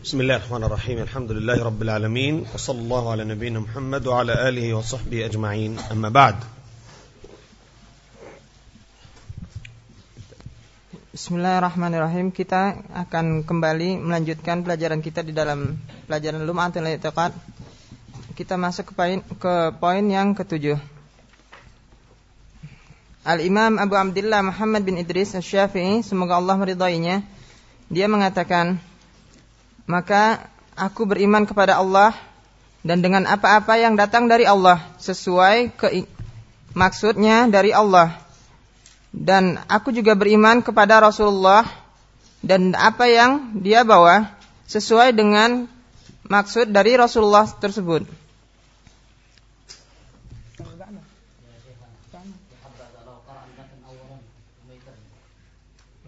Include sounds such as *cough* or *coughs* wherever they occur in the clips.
بسم الله الرحمن الرحيم الحمد لله رب العالمين وصلى الله على نبينا محمد وعلى آله وصحبه أجمعين أما بعد Bismillahirrahmanirrahim. Kita akan kembali melanjutkan pelajaran kita di dalam pelajaran Lum'atul I'tiqad. Kita masuk ke poin ke poin yang ketujuh. Al-Imam Abu Abdullah Muhammad bin Idris Asy-Syafi'i, semoga Allah meridainya, dia mengatakan, "Maka aku beriman kepada Allah dan dengan apa-apa yang datang dari Allah sesuai ke maksudnya dari Allah." dan aku juga beriman kepada Rasulullah dan apa yang dia bawa sesuai dengan maksud dari Rasulullah tersebut.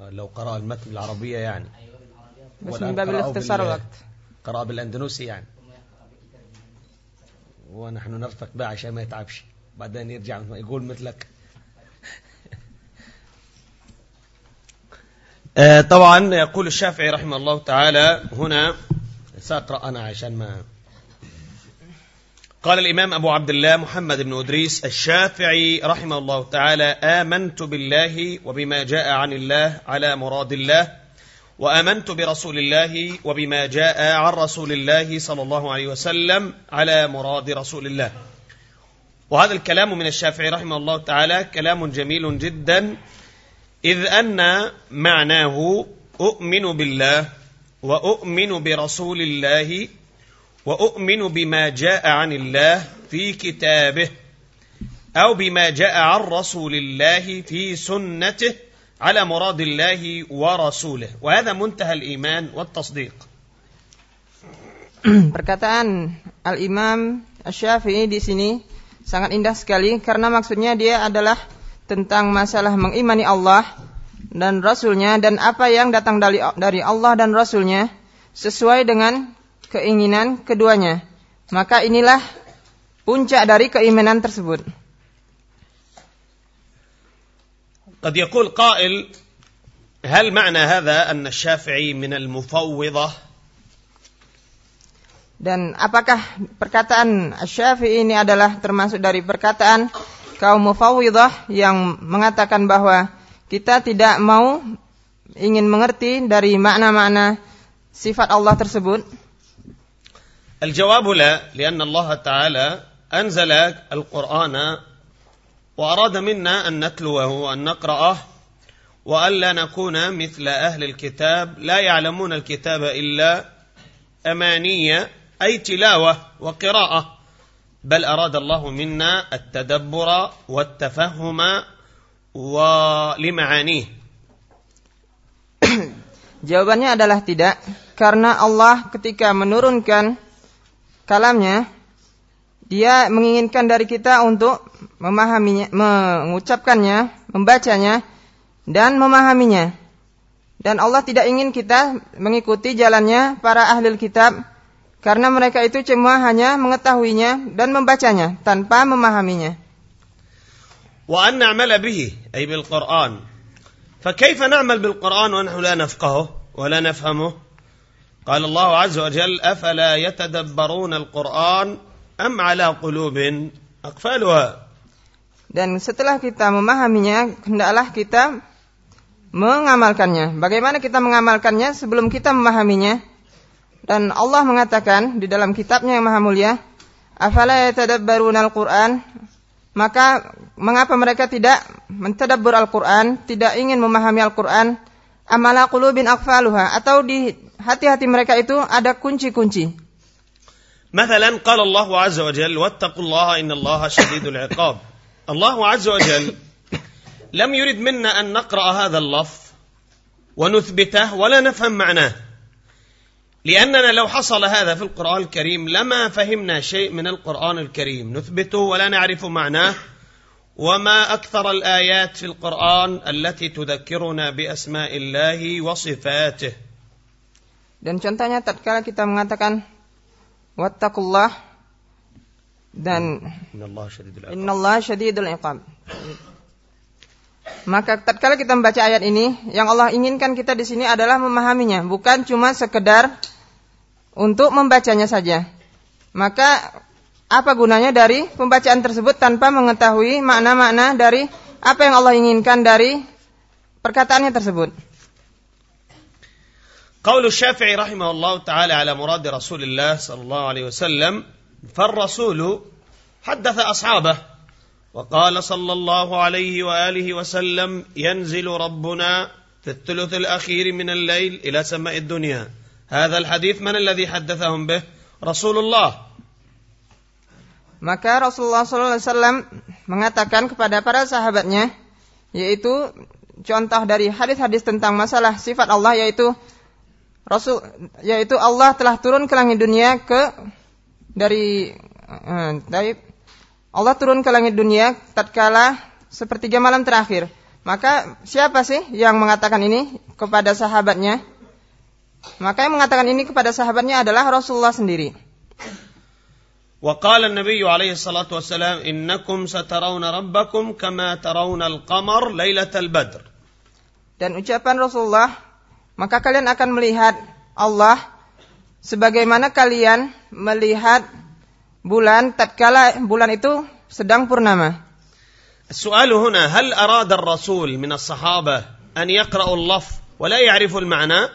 لو قرأ المتن بالعربية يعني بس من باب الاختصار وقت. قرأ بالأندونوسي يعني. ونحن نرفق بقى عشان ما يتعبش. بعدين يرجع يقول مثلك. آه، طبعا يقول الشافعي رحمه الله تعالى هنا سأقرأ أنا عشان ما قال الإمام أبو عبد الله محمد بن أدريس الشافعي رحمه الله تعالى آمنت بالله وبما جاء عن الله على مراد الله. وآمنت برسول الله وبما جاء عن رسول الله صلى الله عليه وسلم على مراد رسول الله. وهذا الكلام من الشافعي رحمه الله تعالى كلام جميل جدا إذ أن معناه أؤمن بالله وأؤمن برسول الله وأؤمن بما جاء عن الله في كتابه أو بما جاء عن رسول الله في سنته على مراد الله ورسوله وهذا منتهى الإيمان والتصديق *clears throat* Perkataan Al-Imam Asy-Syafi'i di sini sangat indah sekali karena maksudnya dia adalah tentang masalah mengimani Allah dan Rasulnya dan apa yang datang dari, dari Allah dan Rasulnya sesuai dengan keinginan keduanya. Maka inilah puncak dari keimanan tersebut. قد يقول قائل هل معنى هذا أن الشافعي من المفوضة Dan apakah perkataan Syafi'i ini adalah termasuk dari perkataan kaum mufawwidah yang mengatakan bahwa kita tidak mau ingin mengerti dari makna-makna sifat Allah tersebut? الجواب لا لأن الله تعالى أنزل القرآن وأراد منا أن نتلوه وأن نقرأه وألا نكون مثل أهل الكتاب لا يعلمون الكتاب إلا أمانية أي تلاوة وقراءة. بل أراد الله منا التدبر والتفهم ولمعانيه. *coughs* Jawabannya adalah tidak karena Allah ketika menurunkan kalamnya dia menginginkan dari kita untuk memahaminya, mengucapkannya, membacanya dan memahaminya. Dan Allah tidak ingin kita mengikuti jalannya para ahli kitab karena mereka itu cuma hanya mengetahuinya dan membacanya tanpa memahaminya. وأن نعمل به أي بالقرآن فكيف نعمل بالقرآن ونحن لا نفقهه ولا نفهمه قال الله عز وجل أفلا يتدبرون القرآن am ala qulubin. Dan setelah kita memahaminya, hendaklah kita mengamalkannya. Bagaimana kita mengamalkannya sebelum kita memahaminya? Dan Allah mengatakan di dalam kitabnya yang maha mulia, Afala yatadabbaruna al-Quran Maka mengapa mereka tidak mentadabbur Al-Quran Tidak ingin memahami Al-Quran Amala qulubin aqfaluha Atau di hati-hati mereka itu ada kunci-kunci مثلا قال الله عز وجل واتقوا الله إن الله شديد العقاب. الله عز وجل لم يرد منا أن نقرأ هذا اللفظ ونثبته ولا نفهم معناه. لأننا لو حصل هذا في القرآن الكريم لما فهمنا شيء من القرآن الكريم. نثبته ولا نعرف معناه. وما أكثر الآيات في القرآن التي تذكرنا بأسماء الله وصفاته. Dan contohnya tatkala kita mengatakan wattaqullah dan innallaha syadidul iqab. Maka tatkala kita membaca ayat ini, yang Allah inginkan kita di sini adalah memahaminya, bukan cuma sekedar untuk membacanya saja. Maka apa gunanya dari pembacaan tersebut tanpa mengetahui makna-makna dari apa yang Allah inginkan dari perkataannya tersebut? قول الشافعي رحمه الله تعالى على مراد رسول الله صلى الله عليه وسلم فالرسول حدث أصحابه وقال صلى الله عليه وآله وسلم ينزل ربنا في الثلث الأخير من الليل إلى سماء الدنيا. هذا الحديث من الذي حدثهم به؟ رسول الله. Maka Rasulullah SAW mengatakan kepada para sahabatnya, yaitu contoh dari hadis-hadis tentang masalah sifat Allah, yaitu Rasul yaitu Allah telah turun ke langit dunia ke dari uh, dari Allah turun ke langit dunia tatkala sepertiga malam terakhir. Maka siapa sih yang mengatakan ini kepada sahabatnya? Maka yang mengatakan ini kepada sahabatnya adalah Rasulullah sendiri. وقال النبي عليه الصلاة والسلام إنكم سترون ربكم كما ترون القمر ليلة البدر Dan ucapan Rasulullah maka kalian akan melihat Allah sebagaimana kalian melihat bulan tatkala bulan itu sedang purnama. السؤال هنا هل أراد الرسول من الصحابة أن يقرأوا اللفظ ولا يعرفوا المعنى؟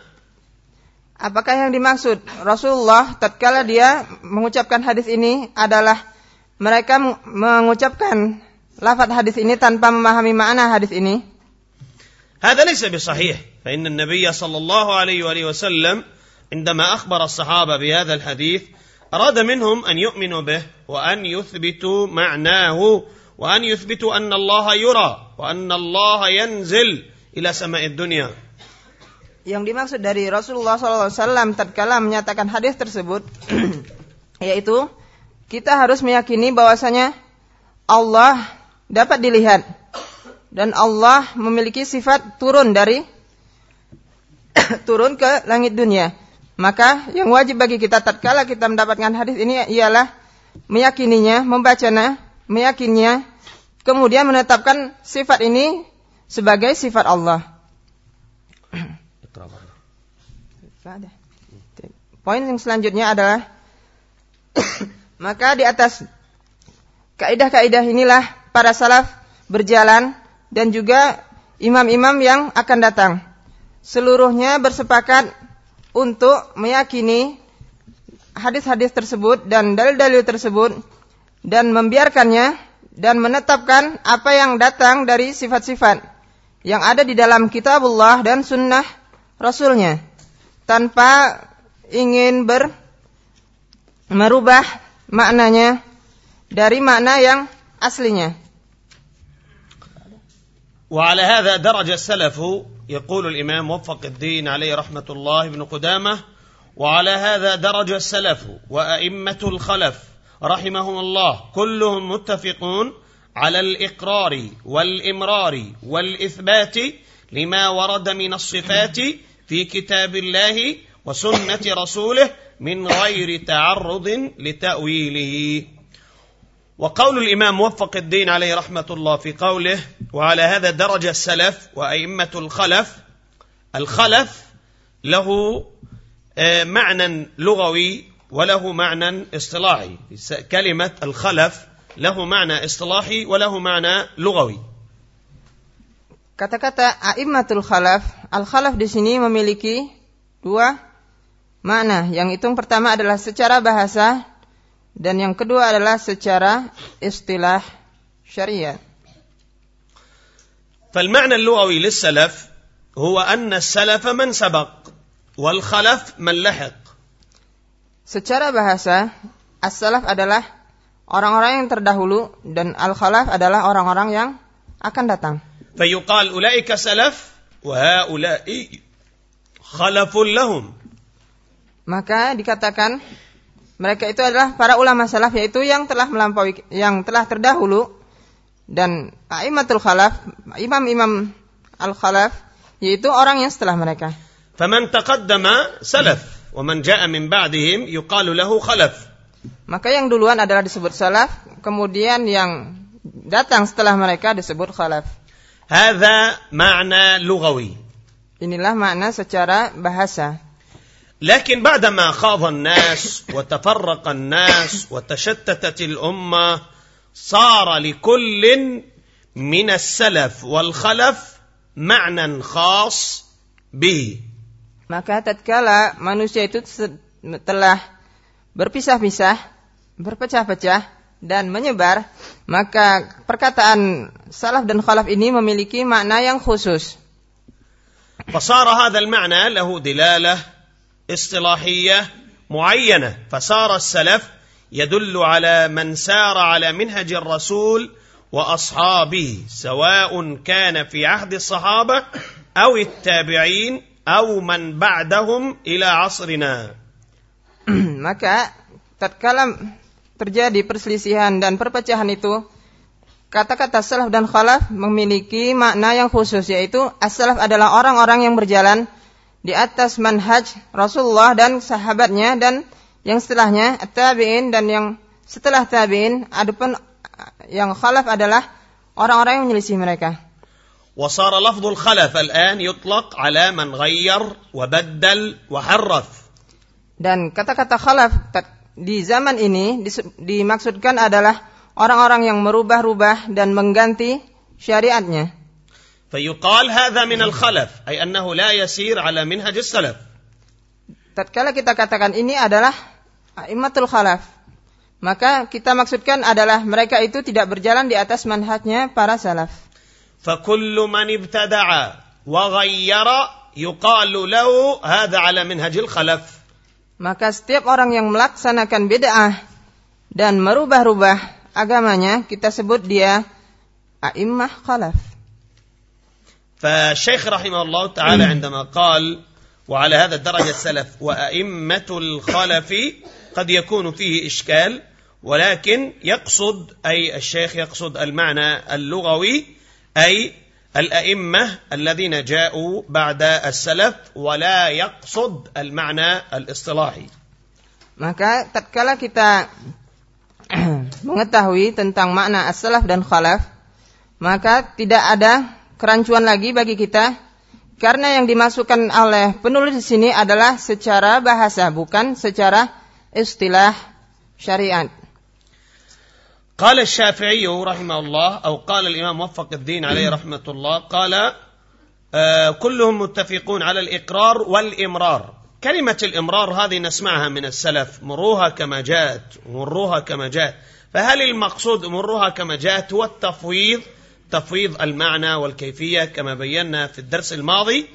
Apakah yang dimaksud Rasulullah tatkala dia mengucapkan hadis ini adalah mereka mengucapkan lafaz hadis ini tanpa memahami makna hadis ini? هذا ليس بصحيح فإن النبي صلى الله عليه وآله وسلم عندما أخبر الصحابة بهذا الحديث أراد منهم أن يؤمنوا به وأن يثبتوا معناه وأن يثبتوا أن الله يرى وأن الله ينزل إلى سماء الدنيا Yang dimaksud dari Rasulullah SAW tatkala menyatakan hadis tersebut, yaitu kita harus meyakini bahwasanya Allah dapat dilihat dan Allah memiliki sifat turun dari *coughs* turun ke langit dunia. Maka yang wajib bagi kita tatkala kita mendapatkan hadis ini ialah meyakininya, membacanya, meyakininya, kemudian menetapkan sifat ini sebagai sifat Allah. *coughs* Poin yang selanjutnya adalah *coughs* maka di atas kaidah-kaidah inilah para salaf berjalan dan juga imam-imam yang akan datang. Seluruhnya bersepakat untuk meyakini hadis-hadis tersebut dan dalil-dalil tersebut dan membiarkannya dan menetapkan apa yang datang dari sifat-sifat yang ada di dalam kitabullah dan sunnah rasulnya tanpa ingin ber merubah maknanya dari makna yang aslinya. وعلى هذا درج السلف يقول الإمام وفق الدين عليه رحمة الله بن قدامة وعلى هذا درج السلف وأئمة الخلف رحمهم الله كلهم متفقون على الإقرار والإمرار والإثبات لما ورد من الصفات في كتاب الله وسنة رسوله من غير تعرض لتأويله. وقول الإمام موفق الدين عليه رحمة الله في قوله وعلى هذا درج السلف وأئمة الخلف الخلف له آه، معنى لغوي وله معنى اصطلاحي كلمة الخلف له معنى اصطلاحي وله معنى لغوي Kata-kata a'immatul khalaf, al-khalaf di sini memiliki dua makna. Yang itu yang pertama adalah secara bahasa dan yang kedua adalah secara istilah syariat. فالمعنى اللغوي للسلف هو أن السلف من سبق والخلف من لحق Secara bahasa, as-salaf adalah orang-orang yang terdahulu dan al-khalaf adalah orang-orang yang akan datang. فيقال أولئك سلف وهؤلاء خلف لهم Maka dikatakan mereka itu adalah para ulama salaf yaitu yang telah melampaui yang telah terdahulu dan aimatul khalaf, imam-imam al-khalaf yaitu orang yang setelah mereka. فمن تقدم سلف ومن جاء من بعدهم يقال له خلف Maka yang duluan adalah disebut salaf, kemudian yang datang setelah mereka disebut khalaf. هذا معنى لغوي Inilah makna secara bahasa. لكن بعدما خاض الناس وتفرق الناس وتشتتت الامه صار لكل من السلف والخلف معنى خاص به Maka tatkala manusia itu telah berpisah-pisah, berpecah-pecah dan menyebar, maka perkataan salaf dan khalaf ini memiliki makna yang khusus. فصار هذا المعنى له دلاله اصطلاحيه معينه فصار السلف يدل على من سار على منهج الرسول واصحابه سواء كان في عهد الصحابه او التابعين au man ba'dahum ila asrina. *clears throat* Maka tatkala terjadi perselisihan dan perpecahan itu kata-kata salaf dan khalaf memiliki makna yang khusus yaitu as-salaf adalah orang-orang yang berjalan di atas manhaj Rasulullah dan sahabatnya dan yang setelahnya tabi'in dan yang setelah tabi'in adapun yang khalaf adalah orang-orang yang menyelisih mereka. وصار لفظ الخلف الآن يطلق على من غير وبدل وحرف dan kata-kata khalaf di zaman ini dimaksudkan adalah orang-orang yang merubah-rubah dan mengganti syariatnya. فيقال هذا من الخلف أي أنه لا يسير على منهج السلف. Tatkala kita katakan ini adalah imatul khalaf, maka kita maksudkan adalah mereka itu tidak berjalan di atas manhajnya para salaf. فكل من ابتدع وغير يقال له هذا على منهج الخلف maka setiap orang yang melaksanakan bid'ah dan merubah-rubah agamanya kita sebut dia a'immah khalaf فالشيخ رحمه الله تعالى عندما قال وعلى هذا الدرجة السلف وأئمة الخلف قد يكون فيه إشكال ولكن يقصد أي الشيخ يقصد المعنى اللغوي أي الأئمة الذين جاءوا بعد السلف ولا يقصد المعنى الاصطلاحي Maka tatkala kita *clears throat* mengetahui tentang makna as-salaf dan khalaf, maka tidak ada kerancuan lagi bagi kita karena yang dimasukkan oleh penulis di sini adalah secara bahasa bukan secara istilah syariat. قال الشافعي رحمه الله أو قال الإمام موفق الدين عليه *clears throat* رحمة الله قال آه كلهم متفقون على الإقرار والإمرار. كلمة الإمرار هذه نسمعها من السلف مروها كما جاءت مروها كما جاءت. فهل المقصود مروها كما جاءت هو التفويض تفويض المعنى والكيفية كما بينا في الدرس الماضي؟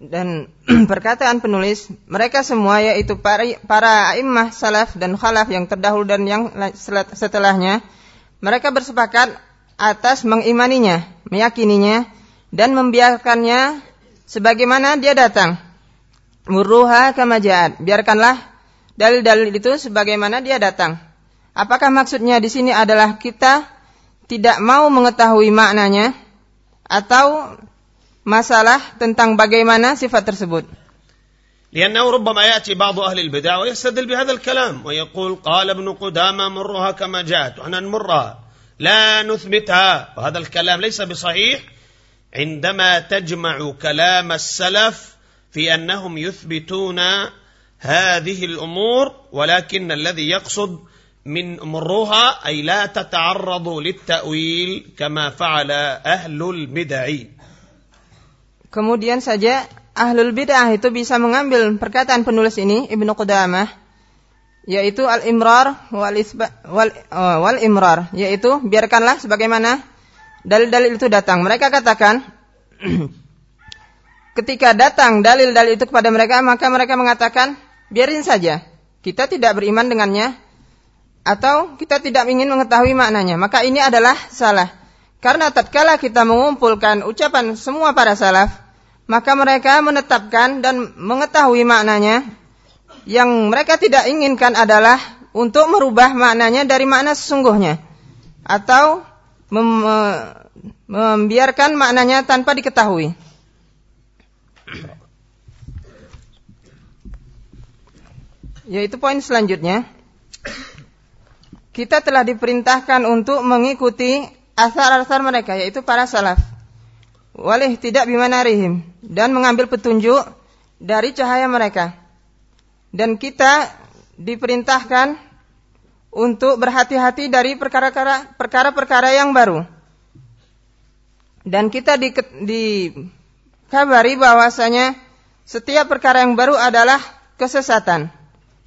Dan *clears throat* perkataan penulis mereka semua yaitu para imam salaf dan khalaf yang terdahulu dan yang setelahnya mereka bersepakat atas mengimaninya, meyakininya dan membiarkannya sebagaimana dia datang. Murruha kama. Biarkanlah dalil-dalil itu sebagaimana dia datang. Apakah maksudnya di sini adalah kita tidak mau mengetahui maknanya atau masalah tentang bagaimana sifat tersebut. لأنه ربما يأتي بعض أهل البدع ويستدل بهذا الكلام ويقول قال ابن قدامة مرها كما جاءت وأنا نمرها لا نثبتها وهذا الكلام ليس بصحيح عندما تجمع كلام السلف في أنهم يثبتون هذه الأمور ولكن الذي يقصد من مروها أي لا تتعرض للتأويل كما فعل أهل البدع Kemudian saja ahlul bid'ah itu bisa mengambil perkataan penulis ini Ibnu Qudamah yaitu al-imrar wal, wal, uh, wal imrar yaitu biarkanlah sebagaimana dalil-dalil itu datang. Mereka katakan *clears throat* ketika datang dalil-dalil itu kepada mereka maka mereka mengatakan biarin saja. Kita tidak beriman dengannya atau kita tidak ingin mengetahui maknanya. Maka ini adalah salah. Karena tatkala kita mengumpulkan ucapan semua para salaf, maka mereka menetapkan dan mengetahui maknanya. Yang mereka tidak inginkan adalah untuk merubah maknanya dari makna sesungguhnya atau mem membiarkan maknanya tanpa diketahui. Yaitu poin selanjutnya. Kita telah diperintahkan untuk mengikuti asar-asar mereka yaitu para salaf. Walih tidak bimanarihim dan mengambil petunjuk dari cahaya mereka. Dan kita diperintahkan untuk berhati-hati dari perkara-perkara yang baru. Dan kita di, dikabari bahwasanya setiap perkara yang baru adalah kesesatan.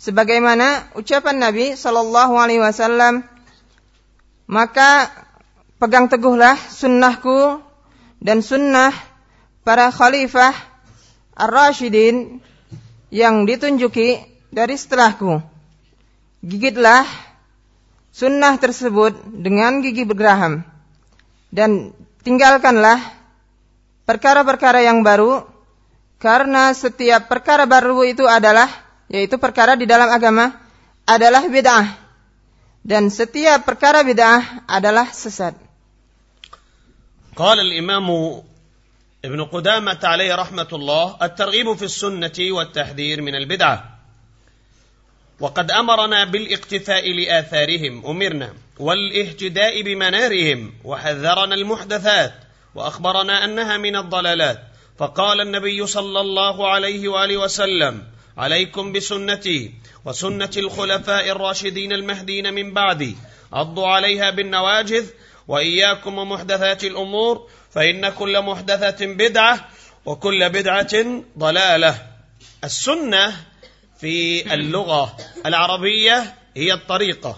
Sebagaimana ucapan Nabi Shallallahu Alaihi Wasallam, maka pegang teguhlah sunnahku dan sunnah para khalifah ar-rasyidin yang ditunjuki dari setelahku. Gigitlah sunnah tersebut dengan gigi bergeraham dan tinggalkanlah perkara-perkara yang baru karena setiap perkara baru itu adalah yaitu perkara di dalam agama adalah bid'ah dan setiap perkara bid'ah adalah sesat. قال الإمام ابن قدامة عليه رحمة الله الترغيب في السنة والتحذير من البدعة. وقد أمرنا بالاقتفاء لآثارهم أمرنا والاهتداء بمنارهم وحذرنا المحدثات وأخبرنا أنها من الضلالات. فقال النبي صلى الله عليه وآله وسلم عليكم بسنتي وسنة الخلفاء الراشدين المهدين من بعدي عضوا عليها بالنواجذ وإياكم ومحدثات الأمور فإن كل محدثة بدعة وكل بدعة ضلالة السنة في اللغة العربية هي الطريقة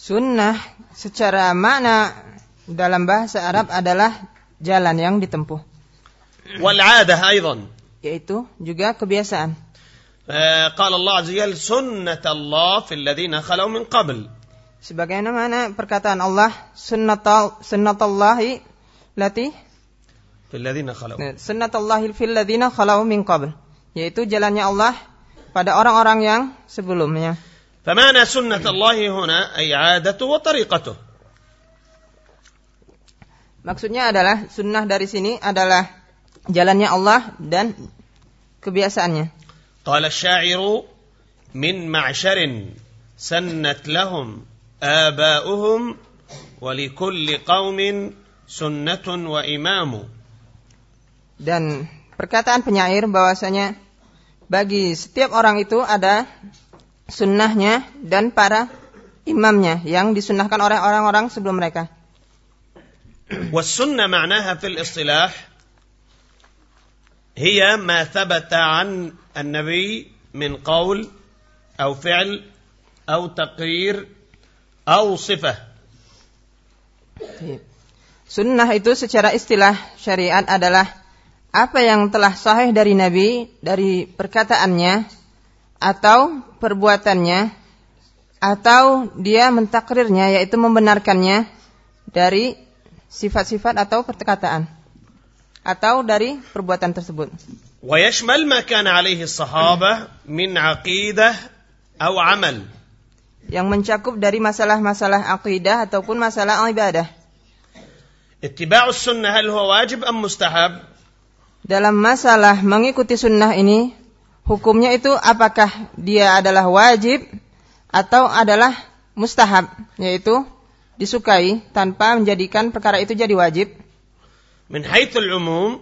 Sunnah secara makna dalam bahasa Arab adalah jalan yang ditempuh. والعادة أيضا Yaitu juga kebiasaan. قال الله عز وجل سنة الله في الذين خلوا من قبل Sebagaimana perkataan Allah sunnatal sunnatullahi lati في الذين خلوا sunnatullahi fil ladzina khalau min qabl yaitu jalannya Allah pada orang-orang yang sebelumnya. فمعنى سنة الله هنا أي عادته وطريقته Maksudnya adalah sunnah dari sini adalah jalannya Allah dan kebiasaannya. قال الشاعر من معشر سنت لهم آباؤهم ولكل قوم سنة وإمام Dan perkataan penyair bahwasanya bagi setiap orang itu ada sunnahnya dan para imamnya yang disunnahkan oleh orang-orang sebelum mereka. والسنة معناها في الاصطلاح هي ما ثبت عن النبي من قول أو فعل أو تقرير أو صفة Sunnah itu secara istilah syariat adalah apa yang telah sahih dari Nabi dari perkataannya atau perbuatannya atau dia mentakrirnya yaitu membenarkannya dari sifat-sifat atau perkataan atau dari perbuatan tersebut. ويشمل ما كان عليه الصحابة من عقيدة أو عمل yang mencakup dari masalah-masalah akidah ataupun masalah ibadah. اتباع السنة هل هو واجب أم مستحب Dalam masalah mengikuti sunnah ini, hukumnya itu apakah dia adalah wajib atau adalah mustahab, yaitu disukai tanpa menjadikan perkara itu jadi wajib. من حيث العموم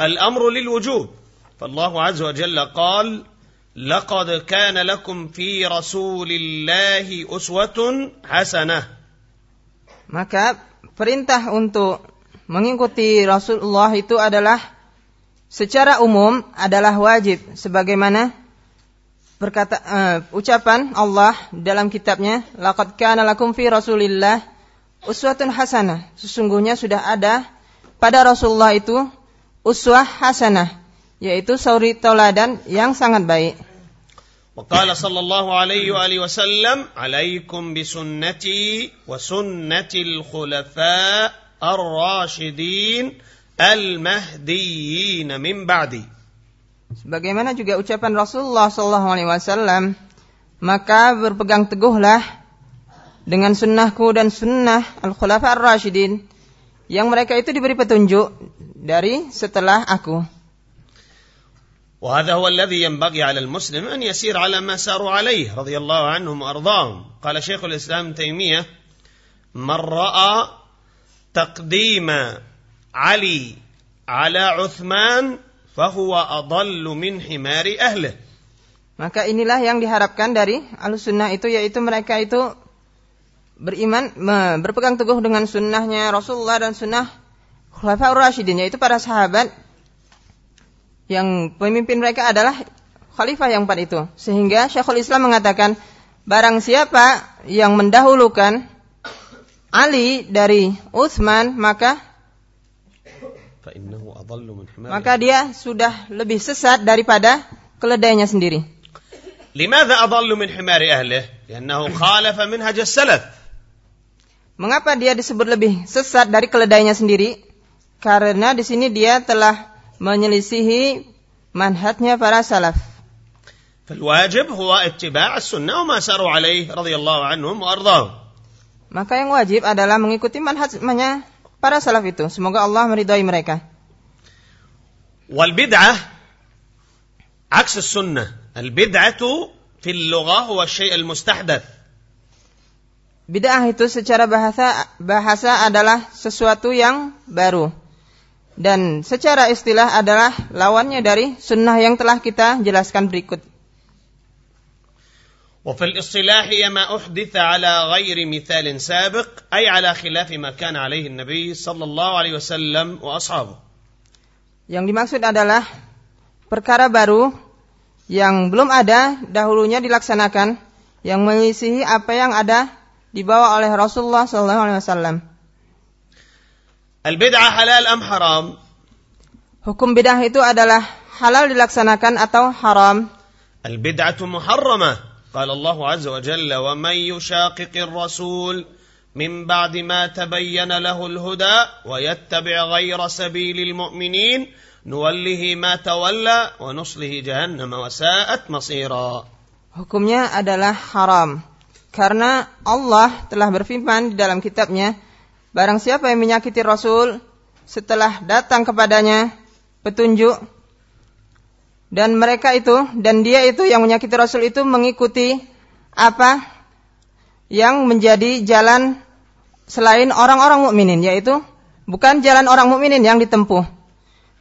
الأمر للوجوب فالله عز وجل قال لقد كان لكم في رسول الله أسوة حسنة Maka perintah untuk mengikuti Rasulullah itu adalah secara umum adalah wajib sebagaimana berkata eh, ucapan Allah dalam kitabnya laqad kana lakum fi Rasulillah uswatun hasanah sesungguhnya sudah ada pada Rasulullah itu uswah hasanah yaitu sauri tauladan yang sangat baik وقال صلى الله عليه وآله وسلم عليكم بسنتي وسنة الخلفاء الراشدين المهديين من بعدي Sebagaimana juga ucapan Rasulullah Sallallahu Alaihi Wasallam, maka berpegang teguhlah dengan sunnahku dan sunnah al khulafa ar rashidin yang mereka itu diberi petunjuk dari setelah aku. وهذا هو الذي ينبغي على المسلم أن يسير على ما ساروا عليه رضي الله عنهم وأرضاهم قال شيخ الإسلام تيمية من رأى تقديم علي على عثمان فهو أضل من حمار أهله Maka inilah yang diharapkan dari sunnah itu yaitu mereka itu beriman me- berpegang teguh dengan sunnahnya Rasulullah dan sunnah Khulafaur Rasyidin yaitu para sahabat yang pemimpin mereka adalah khalifah yang empat itu. Sehingga Syekhul Islam mengatakan barang siapa yang mendahulukan Ali dari Utsman maka فإنه أضل من حمار maka dia sudah lebih sesat daripada keledainya sendiri. لماذا أضل من حمار أهله؟ لأنه خالف منهج السلف Mengapa dia disebut lebih sesat dari keledainya sendiri? Karena di sini dia telah menyelisihi manhatnya para salaf. فالواجب هو اتباع السنة وما ساروا عليه رضي الله عنهم وأرضاهم Maka yang wajib adalah mengikuti manhajnya para salaf itu. Semoga Allah meridhai mereka. والبدعة عكس السنة البدعة في اللغة هو الشيء المستحدث Bid'ah itu secara bahasa bahasa adalah sesuatu yang baru. Dan secara istilah adalah lawannya dari sunnah yang telah kita jelaskan berikut. وفي الاصطلاح هي ما أحدث على غير مثال سابق أي على خلاف ما كان عليه النبي صلى الله عليه وسلم وأصحابه Yang dimaksud adalah perkara baru yang belum ada dahulunya dilaksanakan yang mengisihi apa yang ada dibawa oleh Rasulullah SAW. البدعة حلال أم حرام Hukum bidah itu adalah halal dilaksanakan atau haram. البدعة محرمة قال الله عز وجل ومن يشاقق الرسول من بعد ما تبين له الهدى ويتبع غير سبيل المؤمنين نوله ما تولى ونصله جهنم وساءت مصيرا Hukumnya adalah haram. Karena Allah telah berfirman di dalam kitabnya, barang siapa yang menyakiti Rasul setelah datang kepadanya petunjuk dan mereka itu dan dia itu yang menyakiti Rasul itu mengikuti apa yang menjadi jalan selain orang-orang mukminin yaitu bukan jalan orang mukminin yang ditempuh.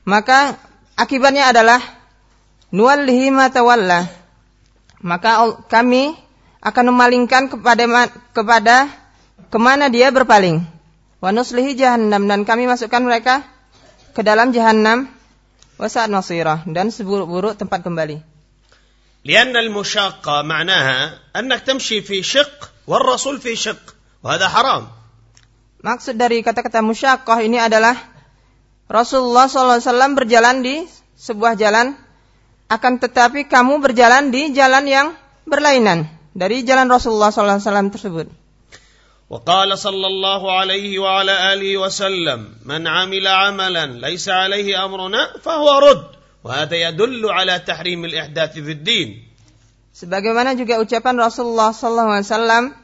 Maka akibatnya adalah nuwallihi. Maka kami akan memalingkan kepada kepada ke mana dia berpaling. Wa nuslihi jahannam dan kami masukkan mereka ke dalam jahannam wa sa'at masirah dan seburuk-buruk tempat kembali. لأن المشاقة معناها أنك تمشي في شق والرسول في شق وهذا حرام Maksud dari kata-kata musyaqqah ini adalah Rasulullah SAW berjalan di sebuah jalan, akan tetapi kamu berjalan di jalan yang berlainan dari jalan Rasulullah SAW tersebut. وقال صلى الله عليه وعلى آله وسلم من عمل عملا ليس عليه أمرنا فهو رد وهذا يدل على تحريم الإحداث في الدين Sebagaimana juga ucapan Rasulullah SAW,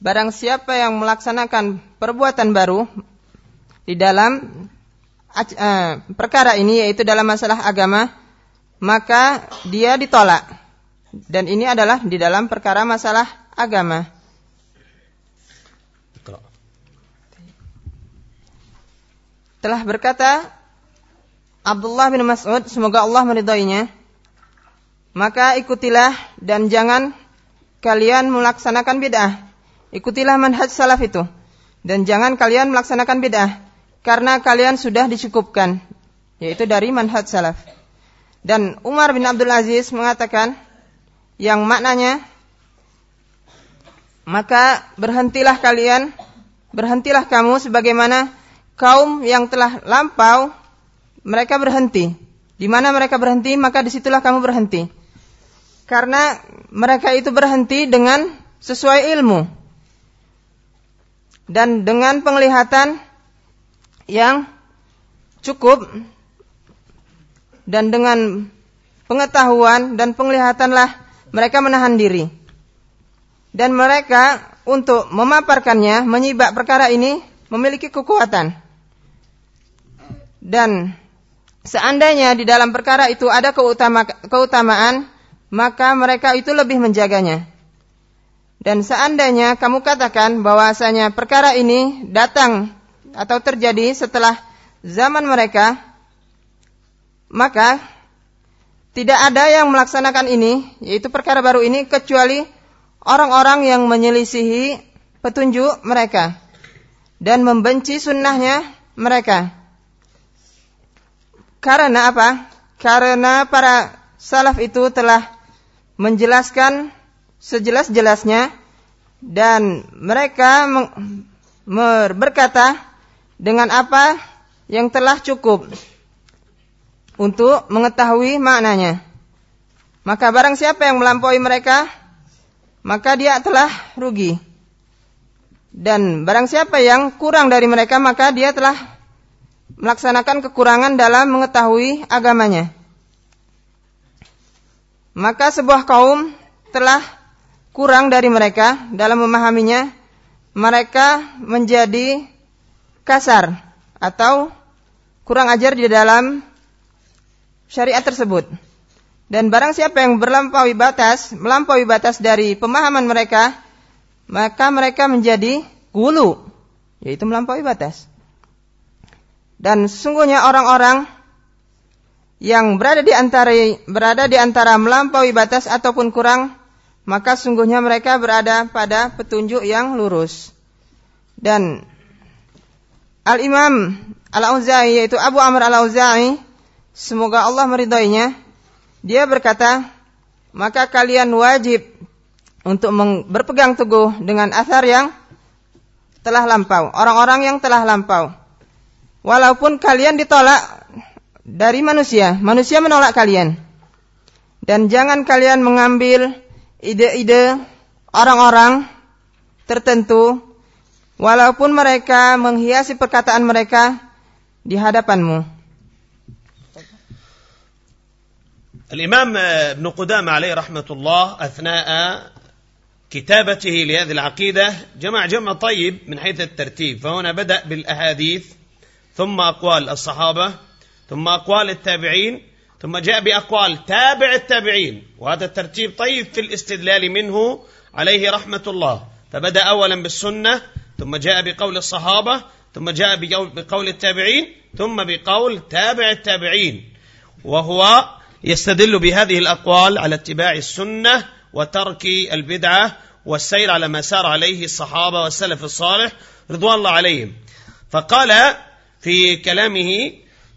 barang siapa yang melaksanakan perbuatan baru di dalam ac- eh, perkara ini yaitu dalam masalah agama, maka dia ditolak. Dan ini adalah di dalam perkara masalah agama. Telah berkata Abdullah bin Mas'ud, semoga Allah meridhoinya, maka ikutilah dan jangan kalian melaksanakan bid'ah. Ikutilah manhaj salaf itu dan jangan kalian melaksanakan bid'ah karena kalian sudah dicukupkan yaitu dari manhaj salaf. Dan Umar bin Abdul Aziz mengatakan yang maknanya maka berhentilah kalian berhentilah kamu sebagaimana kaum yang telah lampau mereka berhenti. Di mana mereka berhenti maka di situlah kamu berhenti. Karena mereka itu berhenti dengan sesuai ilmu dan dengan penglihatan yang cukup dan dengan pengetahuan dan penglihatanlah mereka menahan diri. Dan mereka untuk memaparkannya menyibak perkara ini memiliki kekuatan dan seandainya di dalam perkara itu ada keutama, keutamaan maka mereka itu lebih menjaganya. Dan seandainya kamu katakan bahwasanya perkara ini datang atau terjadi setelah zaman mereka, maka tidak ada yang melaksanakan ini, yaitu perkara baru ini kecuali orang-orang yang menyelisihi petunjuk mereka dan membenci sunnahnya mereka. Karena apa? Karena para salaf itu telah menjelaskan sejelas-jelasnya dan mereka berkata dengan apa yang telah cukup untuk mengetahui maknanya. Maka barang siapa yang melampaui mereka, maka dia telah rugi. Dan barang siapa yang kurang dari mereka, maka dia telah melaksanakan kekurangan dalam mengetahui agamanya. Maka sebuah kaum telah kurang dari mereka dalam memahaminya, mereka menjadi kasar atau kurang ajar di dalam syariat tersebut. Dan barang siapa yang berlampaui batas, melampaui batas dari pemahaman mereka, maka mereka menjadi gulu, yaitu melampaui batas. Dan sesungguhnya orang-orang yang berada di antara berada di antara melampaui batas ataupun kurang, maka sungguhnya mereka berada pada petunjuk yang lurus. Dan Al-Imam Al-Auza'i yaitu Abu Amr Al-Auza'i semoga Allah meridainya, dia berkata, maka kalian wajib untuk berpegang teguh dengan asar yang telah lampau, orang-orang yang telah lampau Walaupun kalian ditolak dari manusia, manusia menolak kalian. Dan jangan kalian mengambil ide-ide orang-orang tertentu walaupun mereka menghiasi perkataan mereka di hadapanmu. الإمام ابن قدامة عليه رحمة الله أثناء كتابته لهذه العقيدة جمع جمع طيب من حيث الترتيب فهنا بدأ بالأحاديث ثم أقوال الصحابة ثم أقوال التابعين ثم جاء بأقوال تابع التابعين وهذا الترتيب طيب في الاستدلال منه عليه رحمة الله. فبدأ أولا بالسنة ثم جاء بقول الصحابة ثم جاء بقول التابعين ثم بقول تابع التابعين. وهو يستدل بهذه الأقوال على اتباع السنة وترك البدعة والسير على ما سار عليه الصحابة والسلف الصالح رضوان الله عليهم. فقال في كلامه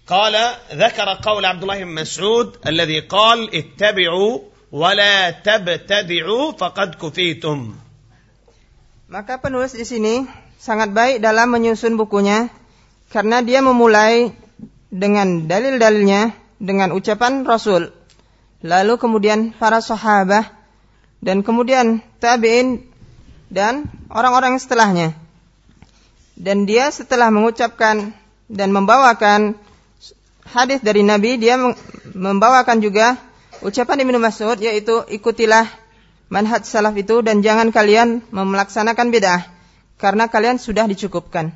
قال ذكر قول عبد الله بن مسعود الذي قال اتبعوا ولا تبتدعوا فقد كفيتم Maka penulis di sini sangat baik dalam menyusun bukunya karena dia memulai dengan dalil-dalilnya dengan ucapan Rasul. Lalu kemudian para sahabat dan kemudian tabi'in dan orang-orang setelahnya. Dan dia setelah mengucapkan dan membawakan hadis dari Nabi, dia membawakan juga ucapan Ibnu Mas'ud yaitu ikutilah manhaj salaf itu dan jangan kalian melaksanakan bid'ah karena kalian sudah dicukupkan.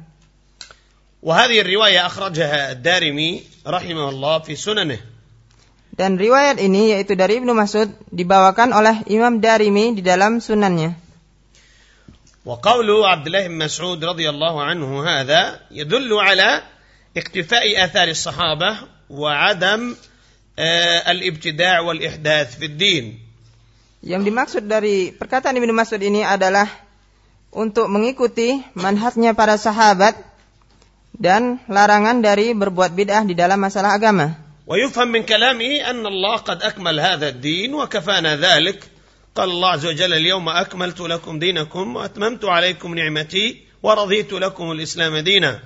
وهذه الرواية أخرجها الدارمي رحمه الله في سننه dan riwayat ini yaitu dari Ibnu Mas'ud dibawakan oleh Imam Darimi di dalam sunannya. وقول عبد الله بن مسعود رضي الله عنه هذا يدل على اقتفاء آثار الصحابة وعدم الابتداع والإحداث في الدين. Yang dimaksud dari perkataan Ibnu Mas'ud ini adalah untuk mengikuti manhajnya para sahabat dan larangan dari berbuat bid'ah di dalam masalah agama. ويفهم من كلامه أن الله قد أكمل هذا الدين وكفانا ذلك قال الله عز وجل اليوم أكملت لكم دينكم وأتممت عليكم نعمتي ورضيت لكم الإسلام دينا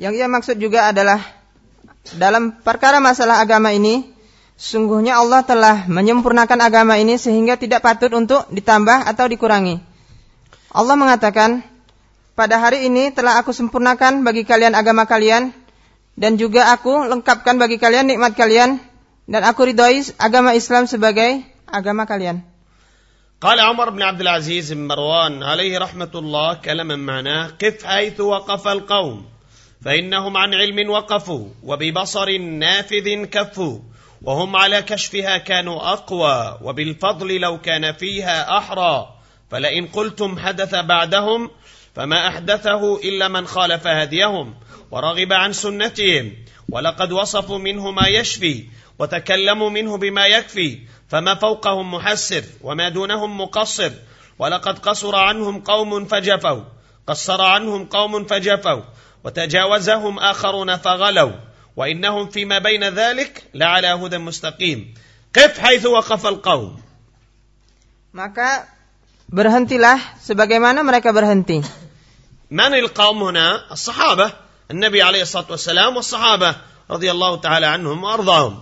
Yang ia maksud juga adalah dalam perkara masalah agama ini sungguhnya Allah telah menyempurnakan agama ini sehingga tidak patut untuk ditambah atau dikurangi. Allah mengatakan, pada hari ini telah aku sempurnakan bagi kalian agama kalian dan juga aku lengkapkan bagi kalian nikmat kalian dan aku ridhoi agama Islam sebagai agama kalian. قال عمر بن عبد العزيز بن مروان عليه رحمة الله كلاما معناه قف حيث وقف القوم فإنهم عن علم وقفوا وببصر نافذ كفوا وهم على كشفها كانوا أقوى وبالفضل لو كان فيها أحرى. فلئن قلتم حدث بعدهم فما أحدثه إلا من خالف هديهم ورغب عن سنتهم ولقد وصفوا منه ما يشفي وتكلموا منه بما يكفي فما فوقهم محسر وما دونهم مقصر. ولقد قصر عنهم قوم فجفوا قصر عنهم قوم فجفوا وتجاوزهم آخرون فغلوا وإنهم فيما بين ذلك لعلى هدى مستقيم قف حيث وقف القوم maka berhentilah sebagaimana mereka berhenti من القوم هنا الصحابة النبي عليه الصلاة والسلام والصحابة رضي الله تعالى عنهم وأرضاهم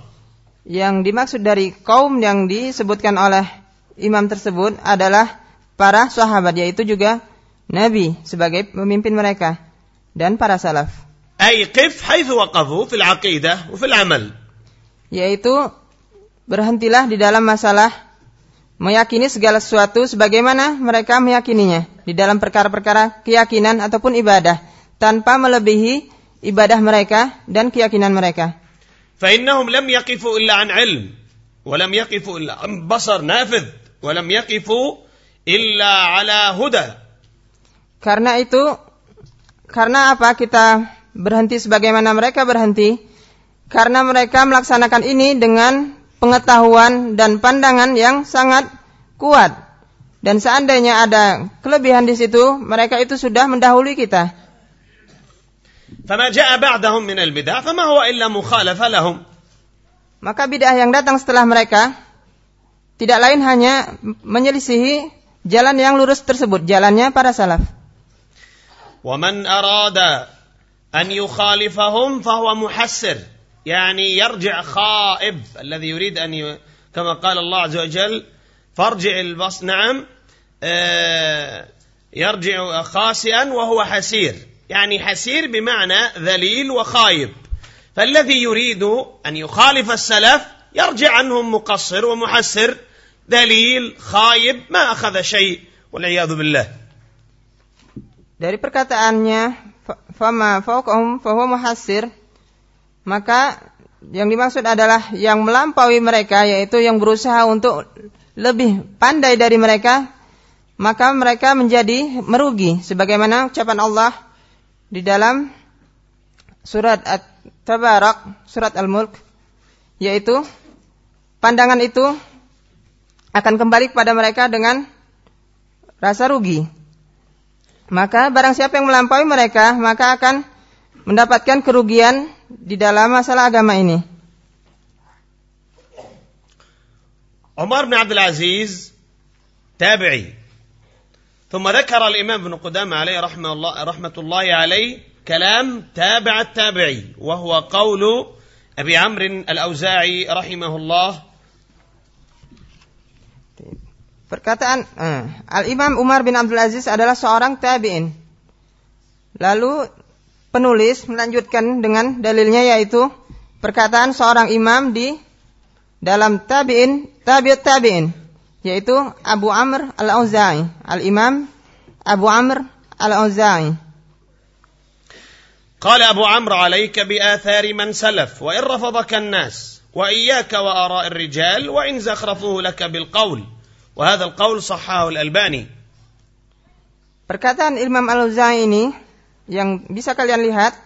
yang dimaksud dari kaum yang disebutkan oleh imam tersebut adalah para sahabat yaitu juga Nabi sebagai pemimpin mereka dan para salaf أي قف حيث وقفوا في العقيدة وفي العمل yaitu berhentilah di dalam masalah meyakini segala sesuatu sebagaimana mereka meyakininya di dalam perkara-perkara keyakinan ataupun ibadah tanpa melebihi ibadah mereka dan keyakinan mereka. فإنهم لم يقفوا إلا عن علم ولم يقفوا إلا عن بصر نافذ ولم يقفوا إلا على هدى Karena itu karena apa kita berhenti sebagaimana mereka berhenti? Karena mereka melaksanakan ini dengan pengetahuan dan pandangan yang sangat kuat. Dan seandainya ada kelebihan di situ, mereka itu sudah mendahului kita. فما جاء بعدهم من البدع فما هو إلا مخالفة لهم Maka bid'ah yang datang setelah mereka tidak lain hanya menyelisihi jalan yang lurus tersebut, jalannya para salaf. ومن أراد أن يخالفهم فهو محسر يعني يرجع خائب الذي يريد أن ي... كما قال الله عز وجل فارجع البص نعم آه، يرجع خاسئا وهو حسير يعني حسير بمعنى ذليل وخايب. فالذي يريد أن يخالف السلف يرجع عنهم مقصر ومحسر ذليل خايب ما أخذ شيء والعياذ بالله. Dari perkataannya fa- fama fauqahum fahuwa muhassir maka yang dimaksud adalah yang melampaui mereka yaitu yang berusaha untuk lebih pandai dari mereka maka mereka menjadi merugi. Sebagaimana ucapan Allah di dalam surat At-Tabarak surat Al-Mulk yaitu pandangan itu akan kembali kepada mereka dengan rasa rugi maka barang siapa yang melampaui mereka, maka akan mendapatkan kerugian di dalam masalah agama ini. عمر بن عبد العزيز تابعي ثم ذكر الإمام ابن قدامة عليه رحمة الله, رحمة الله عليه كلام تابع التابعي وهو قول أبي عمرو الأوزاعي رحمه الله Perkataan eh, Al-Imam Umar bin Abdul Aziz adalah seorang tabi'in. Lalu penulis melanjutkan dengan dalilnya yaitu perkataan seorang imam di dalam tabi'in, tabi'ut tabi'in, yaitu Abu Amr Al-Auza'i, Al-Imam Abu Amr Al-Auza'i. قال أبو عمرو عليك بآثار من سلف وإن رفضك الناس وإياك وآراء الرجال وإن زخرفوه لك بالقول وهذا القول صححه الألباني Perkataan Imam Al-Auza'i ini yang bisa kalian lihat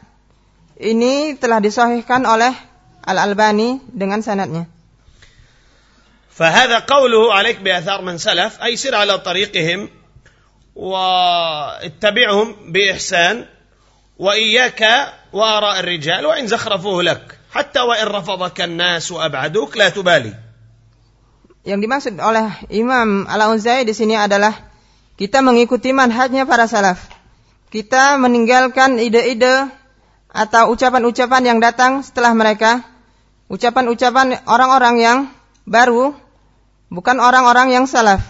ini telah disahihkan oleh Al-Albani dengan sanadnya. فهذا قوله عليك بآثار من سلف أي سر على طريقهم واتبعهم بإحسان وإياك وآراء الرجال وإن زخرفوه لك حتى وإن رفضك الناس وأبعدوك لا تبالي Yang dimaksud oleh Imam Al-Auza'i di sini adalah kita mengikuti manhajnya para salaf. Kita meninggalkan ide-ide atau ucapan-ucapan yang datang setelah mereka, ucapan-ucapan orang-orang yang baru, bukan orang-orang yang salaf.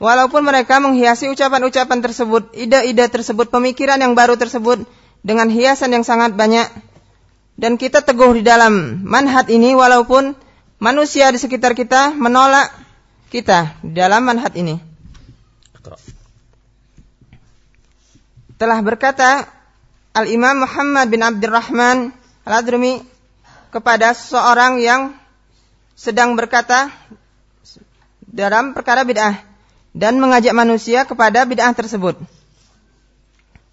Walaupun mereka menghiasi ucapan-ucapan tersebut, ide-ide tersebut, pemikiran yang baru tersebut dengan hiasan yang sangat banyak, dan kita teguh di dalam manhaj ini walaupun manusia di sekitar kita menolak kita dalam manhaj ini. Telah berkata Al-Imam Muhammad bin Abdurrahman Al-Adrumi kepada seseorang yang sedang berkata dalam perkara bid'ah dan mengajak manusia kepada bid'ah tersebut.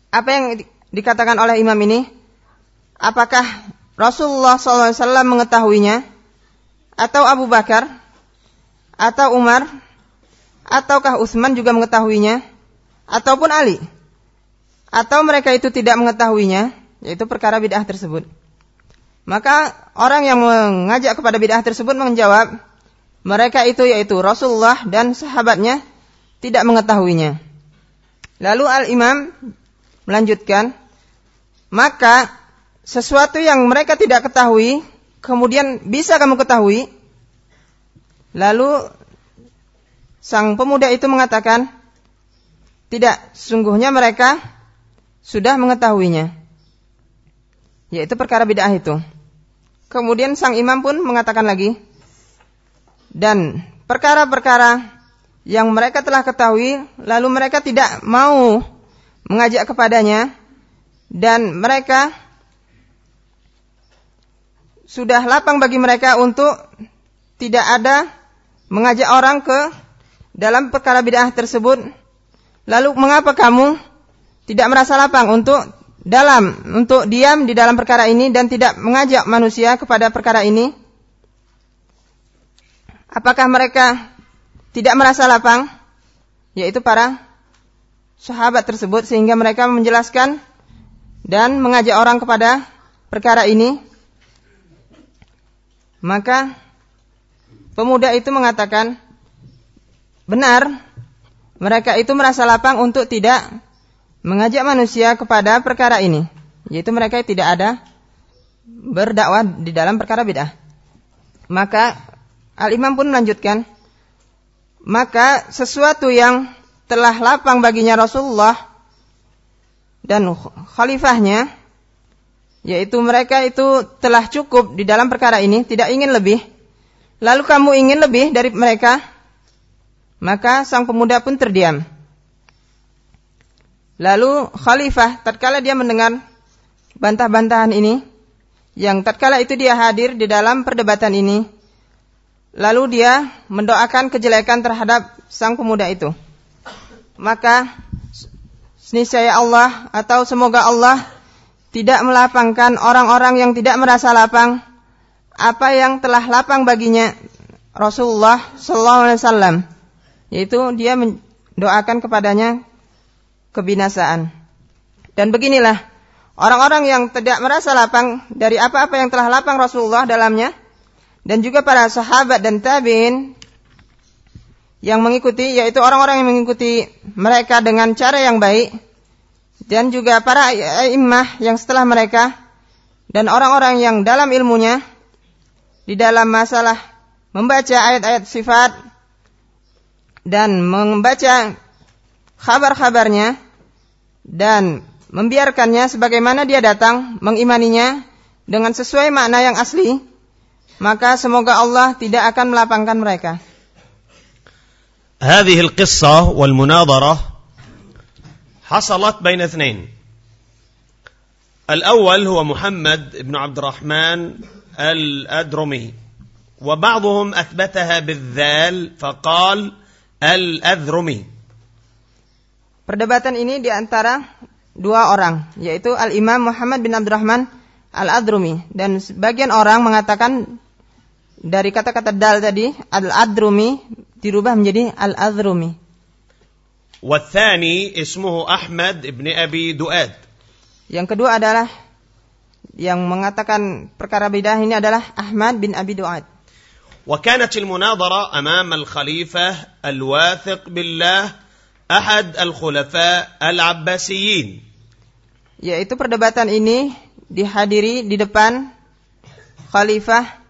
apa yang dikatakan oleh imam ini? Apakah Rasulullah SAW mengetahuinya? Atau Abu Bakar? Atau Umar? Ataukah Utsman juga mengetahuinya? Ataupun Ali? Atau mereka itu tidak mengetahuinya? Yaitu perkara bid'ah tersebut. Maka orang yang mengajak kepada bid'ah tersebut menjawab, mereka itu yaitu Rasulullah dan sahabatnya tidak mengetahuinya. Lalu Al-Imam melanjutkan, maka sesuatu yang mereka tidak ketahui, kemudian bisa kamu ketahui, lalu sang pemuda itu mengatakan, tidak, sungguhnya mereka sudah mengetahuinya. Yaitu perkara bid'ah itu. Kemudian sang imam pun mengatakan lagi, dan perkara-perkara yang mereka telah ketahui, lalu mereka tidak mau mengajak kepadanya, dan mereka sudah lapang bagi mereka untuk tidak ada mengajak orang ke dalam perkara bid'ah tersebut. Lalu mengapa kamu tidak merasa lapang untuk dalam untuk diam di dalam perkara ini dan tidak mengajak manusia kepada perkara ini? Apakah mereka tidak merasa lapang, yaitu para sahabat tersebut sehingga mereka menjelaskan dan mengajak orang kepada perkara ini. Maka pemuda itu mengatakan, benar, mereka itu merasa lapang untuk tidak mengajak manusia kepada perkara ini, yaitu mereka tidak ada berdakwah di dalam perkara bid'ah. Maka Al-Imam pun melanjutkan, maka sesuatu yang telah lapang baginya Rasulullah dan khalifahnya yaitu mereka itu telah cukup di dalam perkara ini tidak ingin lebih. Lalu kamu ingin lebih dari mereka? Maka sang pemuda pun terdiam. Lalu khalifah tatkala dia mendengar bantah-bantahan ini yang tatkala itu dia hadir di dalam perdebatan ini Lalu dia mendoakan kejelekan terhadap sang pemuda itu. Maka niscaya Allah atau semoga Allah tidak melapangkan orang-orang yang tidak merasa lapang apa yang telah lapang baginya Rasulullah sallallahu alaihi wasallam yaitu dia mendoakan kepadanya kebinasaan. Dan beginilah orang-orang yang tidak merasa lapang dari apa-apa yang telah lapang Rasulullah dalamnya dan juga para sahabat dan tabi'in yang mengikuti yaitu orang-orang yang mengikuti mereka dengan cara yang baik dan juga para imah yang setelah mereka dan orang-orang yang dalam ilmunya di dalam masalah membaca ayat-ayat sifat dan membaca kabar-kabarnya dan membiarkannya sebagaimana dia datang mengimaninya dengan sesuai makna yang asli maka semoga Allah tidak akan melapangkan mereka. هذه القصة والمناظرة حصلت بين اثنين الأول هو محمد بن عبد الرحمن الأدرمي وبعضهم أثبتها بالذال فقال الأذرمي Perdebatan ini di antara dua orang, yaitu Al-Imam Muhammad bin Abdurrahman Al-Adrumi. Dan sebagian orang mengatakan dari kata-kata dal tadi al-adrumi dirubah menjadi al-adrumi. والثاني اسمه أحمد ابن أبي دؤاد. Yang kedua adalah yang mengatakan perkara bidah ini adalah Ahmad bin Abi Duad. وكانت المناظرة أمام الخليفة الواثق بالله أحد الخلفاء العباسيين. Yaitu perdebatan ini dihadiri di depan Khalifah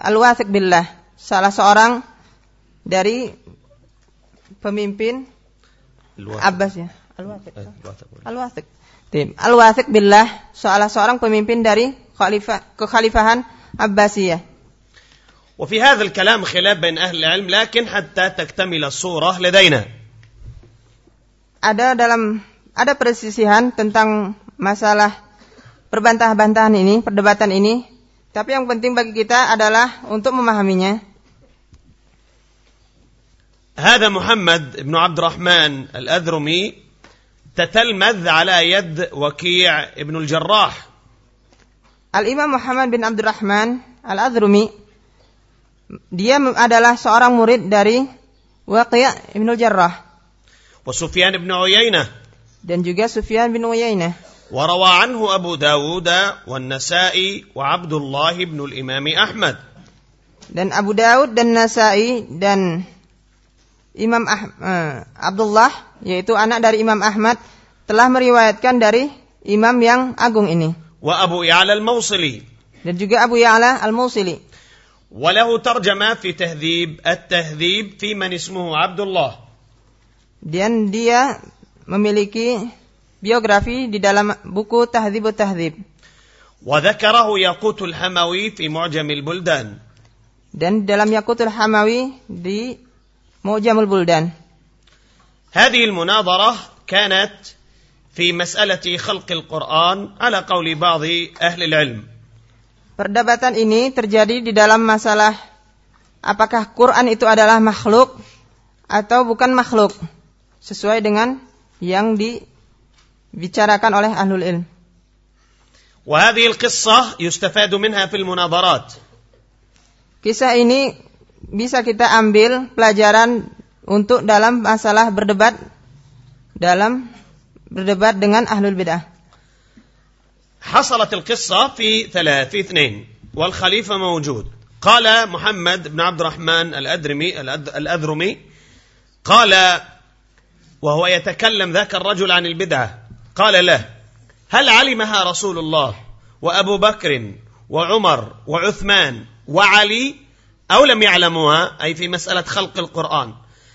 Al-Wathiq billah, salah seorang dari pemimpin Abbas ya. Al-Wathiq. Eh, Al-Wathiq. Al-Wathiq billah, salah seorang pemimpin dari khalifah kekhalifahan Abbasiyah. وفي هذا الكلام خلاف بين أهل العلم لكن حتى تكتمل الصورة لدينا ada dalam ada persisihan tentang masalah perbantah-bantahan ini, perdebatan ini tapi yang penting bagi kita adalah untuk memahaminya. هذا محمد بن عبد الرحمن الأذرمي تتلمذ على يد وكيع ابن الجراح Al-Imam Muhammad bin Abdurrahman Al-Adhrumi dia adalah seorang murid dari Waqi' Ibnu Jarrah وسفيان بن عيينة dan juga Sufyan bin Uyainah وروى عنه أبو داود والنسائي وعبد الله بن الإمام أحمد dan Abu Daud dan Nasai dan Imam ah eh, Abdullah yaitu anak dari Imam Ahmad telah meriwayatkan dari imam yang agung ini وأبو يعلى الموصلي dan juga Abu Ya'la Al-Mausili وله ترجمة في تهذيب التهذيب في من اسمه عبد الله dan dia memiliki biografi di dalam buku Tahdzib Tahdzib وذكره ياقوت الحموي في معجم البلدان dan dalam Yakutul Hamawi di Mu'jamul Buldan هذه المناظرة كانت في مسألة خلق القرآن على قول بعض أهل العلم Perdebatan ini terjadi di dalam masalah apakah Quran itu adalah makhluk atau bukan makhluk sesuai dengan yang dibicarakan oleh ahlul ilm. وهذه القصة يستفاد منها في المناظرات Kisah ini bisa kita ambil pelajaran untuk dalam masalah berdebat dalam berdebat dengan ahlul bidah. حصلت القصة في ثلاث في اثنين والخليفة موجود قال محمد بن عبد الرحمن الأدرمي الأد- الأذرمي قال وهو يتكلم ذاك الرجل عن البدعة قال له هل علمها رسول الله وأبو بكر وعمر وعثمان وعلي أو لم يعلموها أي في مسألة خلق القرآن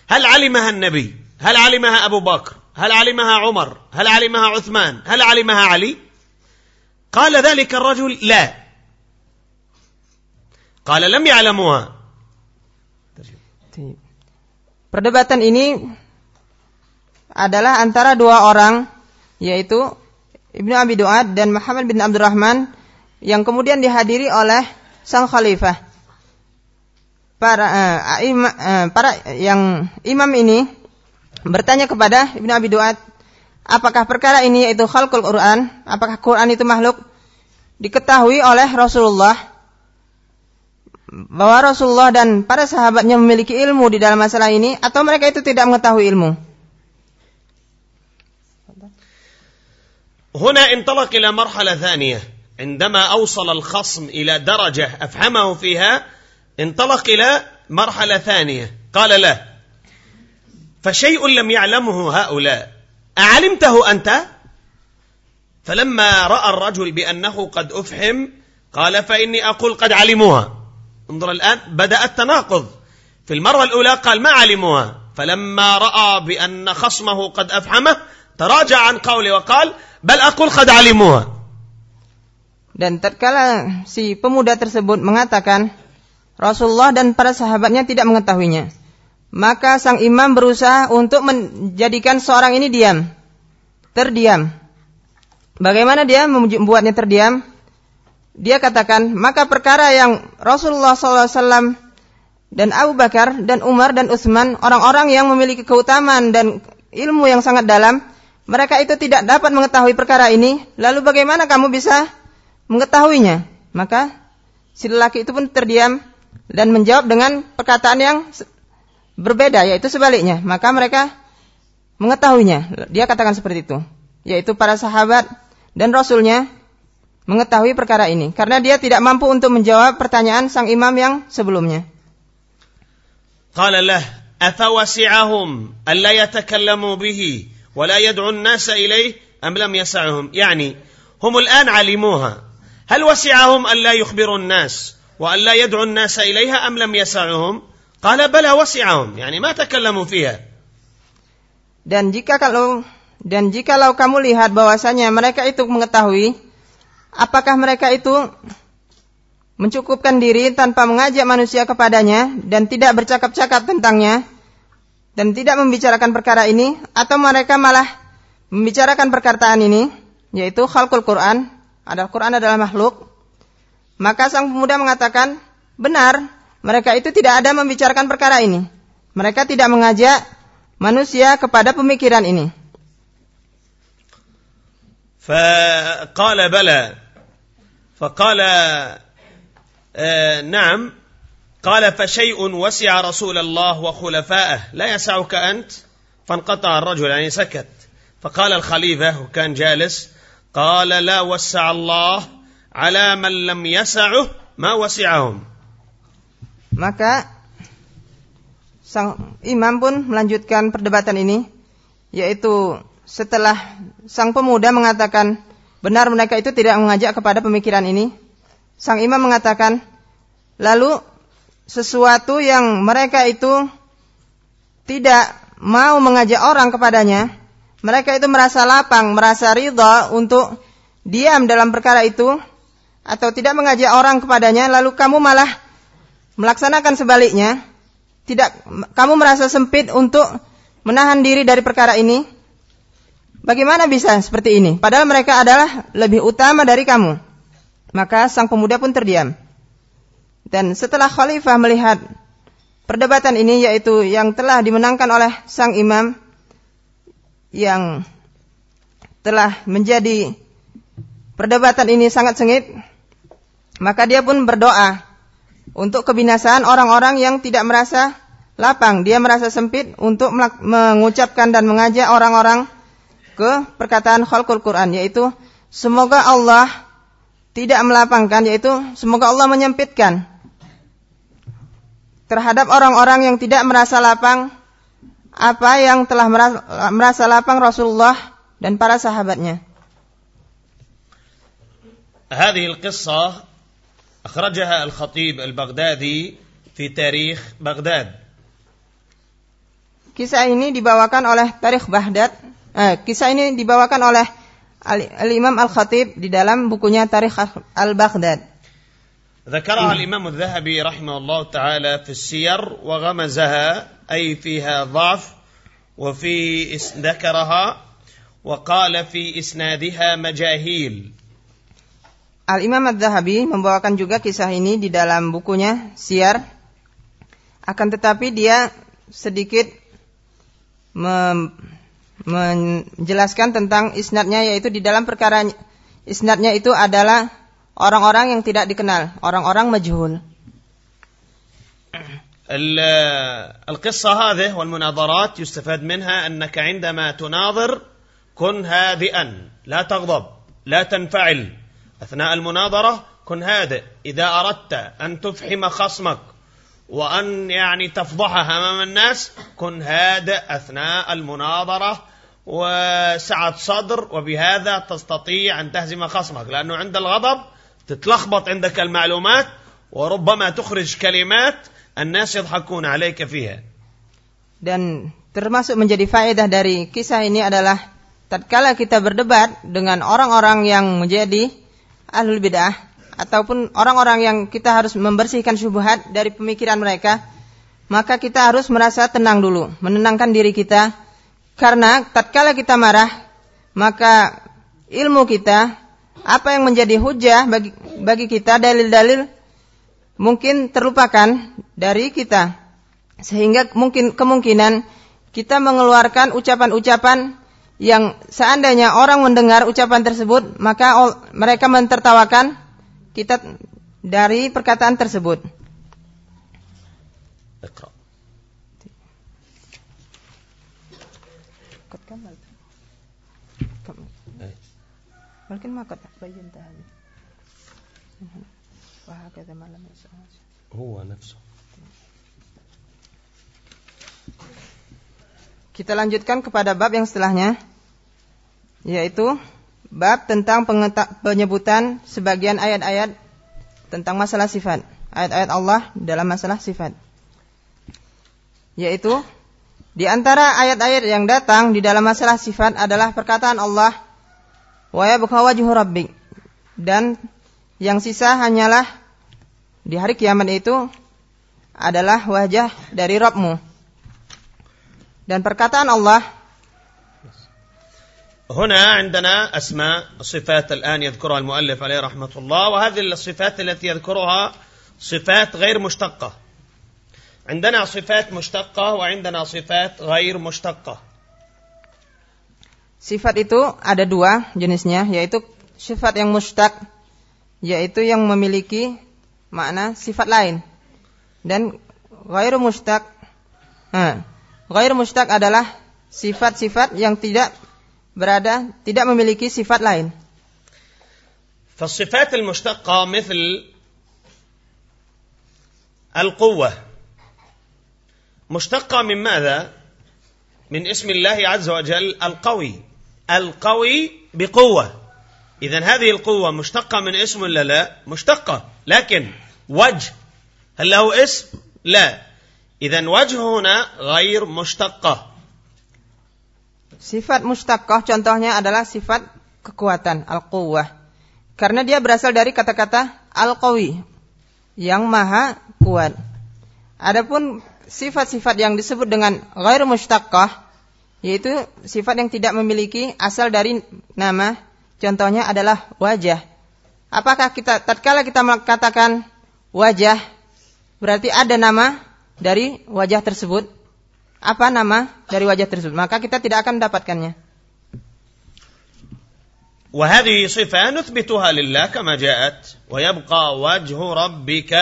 هل علمها النبي هل علمها أبو بكر هل علمها عمر هل علمها عثمان هل علمها علي قال ذلك الرجل لا قال لم يعلموها Perdebatan ini adalah antara dua orang yaitu Ibnu Abi Duad dan Muhammad bin Abdurrahman yang kemudian dihadiri oleh sang khalifah. Para eh, aima- eh, para yang imam ini bertanya kepada Ibnu Abi Duad, apakah perkara ini yaitu khalqul Quran, apakah Quran itu makhluk? Diketahui oleh Rasulullah bahwa Rasulullah dan para sahabatnya memiliki ilmu di dalam masalah ini atau mereka itu tidak mengetahui ilmu. هنا انطلق إلى مرحلة ثانية عندما أوصل الخصم إلى درجة أفهمه فيها انطلق إلى مرحلة ثانية. قال له فشيء لم يعلمه هؤلاء. أعلمته أنت؟ فلما رأى الرجل بأنه قد أفحم قال فإني أقول قد علموها. انظر الآن بدأ التناقض. في المرة الأولى قال ما علموها. فلما رأى بأن خصمه قد أفحمه تراجع عن قوله وقال بل أقول قد علموها. Dan tatkala si pemuda tersebut mengatakan Rasulullah dan para sahabatnya tidak mengetahuinya, maka sang imam berusaha untuk menjadikan seorang ini diam, terdiam. Bagaimana dia membuatnya terdiam? Dia katakan, maka perkara yang Rasulullah SAW dan Abu Bakar dan Umar dan Utsman orang-orang yang memiliki keutamaan dan ilmu yang sangat dalam, mereka itu tidak dapat mengetahui perkara ini. Lalu bagaimana kamu bisa mengetahuinya? Maka si lelaki itu pun terdiam dan menjawab dengan perkataan yang berbeda yaitu sebaliknya. Maka mereka mengetahuinya. Dia katakan seperti itu. Yaitu para sahabat dan rasulnya mengetahui perkara ini. Karena dia tidak mampu untuk menjawab pertanyaan sang imam yang sebelumnya. Qala lah afawasi'ahum alla yatakallamu bihi wa la yad'u an-nas ilayhi am lam yas'ahum? Yani hum al-an alimuha. Hal wasi'ahum alla yukhbiru an-nas? الناس وألا يدعو الناس إليها أم لم يسعهم قال بلى وسعهم يعني ما تكلموا فيها Dan jika kalau dan jikalau kamu lihat bahwasanya mereka itu mengetahui apakah mereka itu mencukupkan diri tanpa mengajak manusia kepadanya dan tidak bercakap-cakap tentangnya dan tidak membicarakan perkara ini atau mereka malah membicarakan perkataan ini yaitu khalqul Quran adalah Quran adalah makhluk maka sang pemuda mengatakan benar mereka itu tidak ada membicarakan perkara ini mereka tidak mengajak manusia kepada pemikiran ini فقال بلى فقال آه نعم قال فشيء وسع رسول الله وخلفائه لا يسعك أنت فانقطع الرجل يعني سكت فقال الخليفة وكان جالس قال لا وسع الله ala man lam yasa'uh ma wasi'ahum. Maka sang imam pun melanjutkan perdebatan ini yaitu setelah sang pemuda mengatakan benar mereka itu tidak mengajak kepada pemikiran ini sang imam mengatakan lalu sesuatu yang mereka itu tidak mau mengajak orang kepadanya mereka itu merasa lapang merasa ridha untuk diam dalam perkara itu atau tidak mengajak orang kepadanya, lalu kamu malah melaksanakan sebaliknya, tidak kamu merasa sempit untuk menahan diri dari perkara ini. Bagaimana bisa seperti ini? Padahal mereka adalah lebih utama dari kamu. Maka sang pemuda pun terdiam. Dan setelah khalifah melihat perdebatan ini yaitu yang telah dimenangkan oleh sang imam yang telah menjadi perdebatan ini sangat sengit, maka dia pun berdoa untuk kebinasaan orang-orang yang tidak merasa lapang, dia merasa sempit untuk mengucapkan dan mengajak orang-orang ke perkataan khalqul Quran yaitu semoga Allah tidak melapangkan yaitu semoga Allah menyempitkan terhadap orang-orang yang tidak merasa lapang apa yang telah merasa lapang Rasulullah dan para sahabatnya. هذه القصة أخرجها الخطيب البغدادي في تاريخ بغداد. Kisah ini dibawakan oleh Tarikh Baghdad. Eh, kisah ini dibawakan oleh Al-Imam Al-Khatib di dalam bukunya Tarikh Al-Baghdad. ذكرها الإمام الذهبي رحمه الله تعالى في السير وغمزها أي فيها ضعف وفي ذكرها وقال في إسنادها مجاهيل Al-Imam Ad-Zahabi membawakan juga kisah ini di dalam bukunya Siyar. Akan tetapi dia sedikit menjelaskan tentang isnadnya yaitu di dalam perkara isnadnya itu adalah orang-orang yang tidak dikenal, orang-orang majhul. القصة هذه والمناظرات يستفاد منها أنك عندما تناظر كن هادئا لا تغضب لا تنفعل أثناء المناظرة كن هادئ. إذا أردت أن تفحم خصمك وأن يعني تفضحه أمام الناس كن هادئ أثناء المناظرة وسعة صدر وبهذا تستطيع أن تهزم خصمك. لأنه عند الغضب تتلخبط عندك المعلومات وربما تخرج كلمات الناس يضحكون عليك فيها. Dan termasuk menjadi faedah dari kisah ini adalah tatkala kita berdebat dengan orang-orang yang menjadi ahlul bidah ataupun orang-orang yang kita harus membersihkan syubhat dari pemikiran mereka maka kita harus merasa tenang dulu menenangkan diri kita. Karena tatkala kita marah maka ilmu kita apa yang menjadi hujah bagi, bagi kita dalil-dalil mungkin terlupakan dari kita. Sehingga mungkin kemungkinan kita mengeluarkan ucapan-ucapan yang seandainya orang mendengar ucapan tersebut maka mereka mentertawakan kita dari perkataan tersebut. ولكن ما قد بينت هذه وهكذا ما لم هو نفسه Kita lanjutkan kepada bab yang setelahnya yaitu bab tentang penyebutan sebagian ayat-ayat tentang masalah sifat, ayat-ayat Allah dalam masalah sifat. Yaitu di antara ayat-ayat yang datang di dalam masalah sifat adalah perkataan Allah wa yabqa rabbik. Dan yang sisa hanyalah di hari kiamat itu adalah wajah dari Rabbmu. Dan perkataan Allah هنا عندنا أسماء صفات الآن يذكرها المؤلف عليه رحمة الله وهذه الصفات التي يذكرها صفات غير مشتقة عندنا صفات مشتقة وعندنا صفات غير مشتقة Sifat itu ada dua jenisnya, yaitu sifat yang mustaq, yaitu yang memiliki makna sifat lain. Dan ghairu mustaq, nah, ghairu mustaq adalah sifat-sifat yang tidak berada, tidak memiliki sifat lain. فالصفات المشتقة مثل القوة مشتقة من ماذا؟ من اسم الله عز وجل القوي القوي بقوة إذا هذه القوة مشتقة من اسم ولا لا؟ مشتقة لكن وجه هل له اسم؟ لا إذا وجه هنا غير مشتقة Sifat mustaqah contohnya adalah sifat kekuatan al-quwwah. Karena dia berasal dari kata-kata al-qawi yang maha kuat. Adapun sifat-sifat yang disebut dengan ghair mustaqah yaitu sifat yang tidak memiliki asal dari nama contohnya adalah wajah apakah kita tatkala kita mengatakan wajah berarti ada nama dari wajah tersebut apa nama dari wajah tersebut? Maka kita tidak akan mendapatkannya. وهذه صفة نثبتها لله كما جاءت ويبقى وجه ربك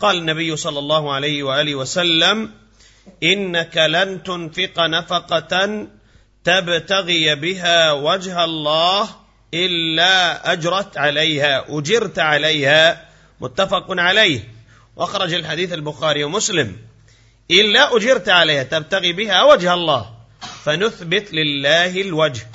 قال النبي صلى الله عليه وآله وسلم إنك لن تنفق نفقة تبتغي بها وجه الله إلا أجرت عليها أجرت عليها متفق عليه وأخرج الحديث البخاري ومسلم إلا أجرت عليها تبتغي بها وجه الله فنثبت لله الوجه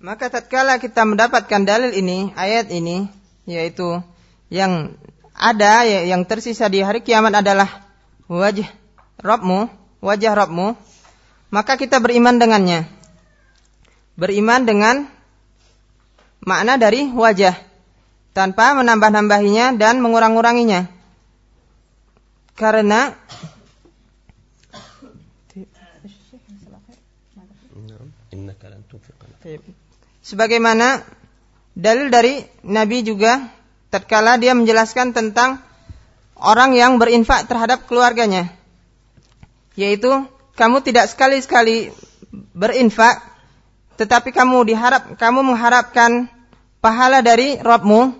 Maka tatkala kita mendapatkan dalil ini, ayat ini, yaitu yang ada yang tersisa di hari kiamat adalah wajah Robmu, wajah Robmu, maka kita beriman dengannya. Beriman dengan makna dari wajah tanpa menambah-nambahinya dan mengurang-uranginya. Karena sebagaimana dalil dari Nabi juga tatkala dia menjelaskan tentang orang yang berinfak terhadap keluarganya yaitu kamu tidak sekali-sekali berinfak tetapi kamu diharap kamu mengharapkan pahala dari Robmu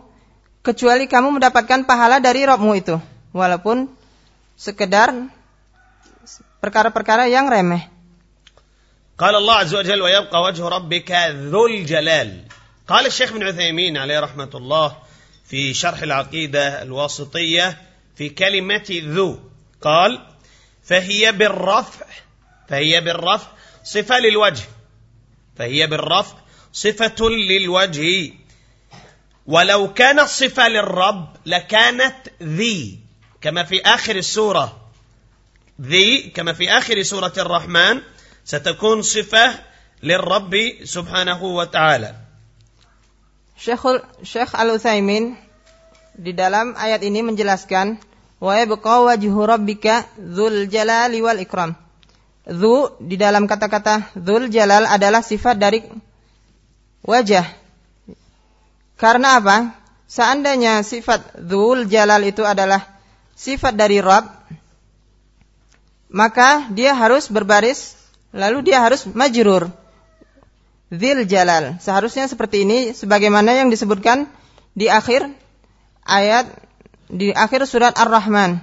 kecuali kamu mendapatkan pahala dari Robmu itu walaupun sekedar perkara-perkara yang remeh. قال الله عز وجل ويبقى وجه ربك ذو الجلال. قال الشيخ بن عثيمين عليه رحمة الله في شرح العقيدة الواسطية في كلمة ذو. قال فهي بالرفع فهي بالرفع صفة للوجه. فهي بالرفع صفة للوجه. ولو كانت صفة للرب لكانت ذي كما في آخر السورة. ذي كما في آخر سورة الرحمن ستكون صفة للرب سبحانه وتعالى Syekhul Syekh Al-Utsaimin di dalam ayat ini menjelaskan wa yabqa wajhu rabbika dzul jalali wal ikram. Dzu di dalam kata-kata dzul jalal adalah sifat dari wajah. Karena apa? Seandainya sifat dzul jalal itu adalah sifat dari Rabb, maka dia harus berbaris lalu dia harus majrur. Dzil jalal. Seharusnya seperti ini sebagaimana yang disebutkan di akhir ayat di akhir surat Ar-Rahman.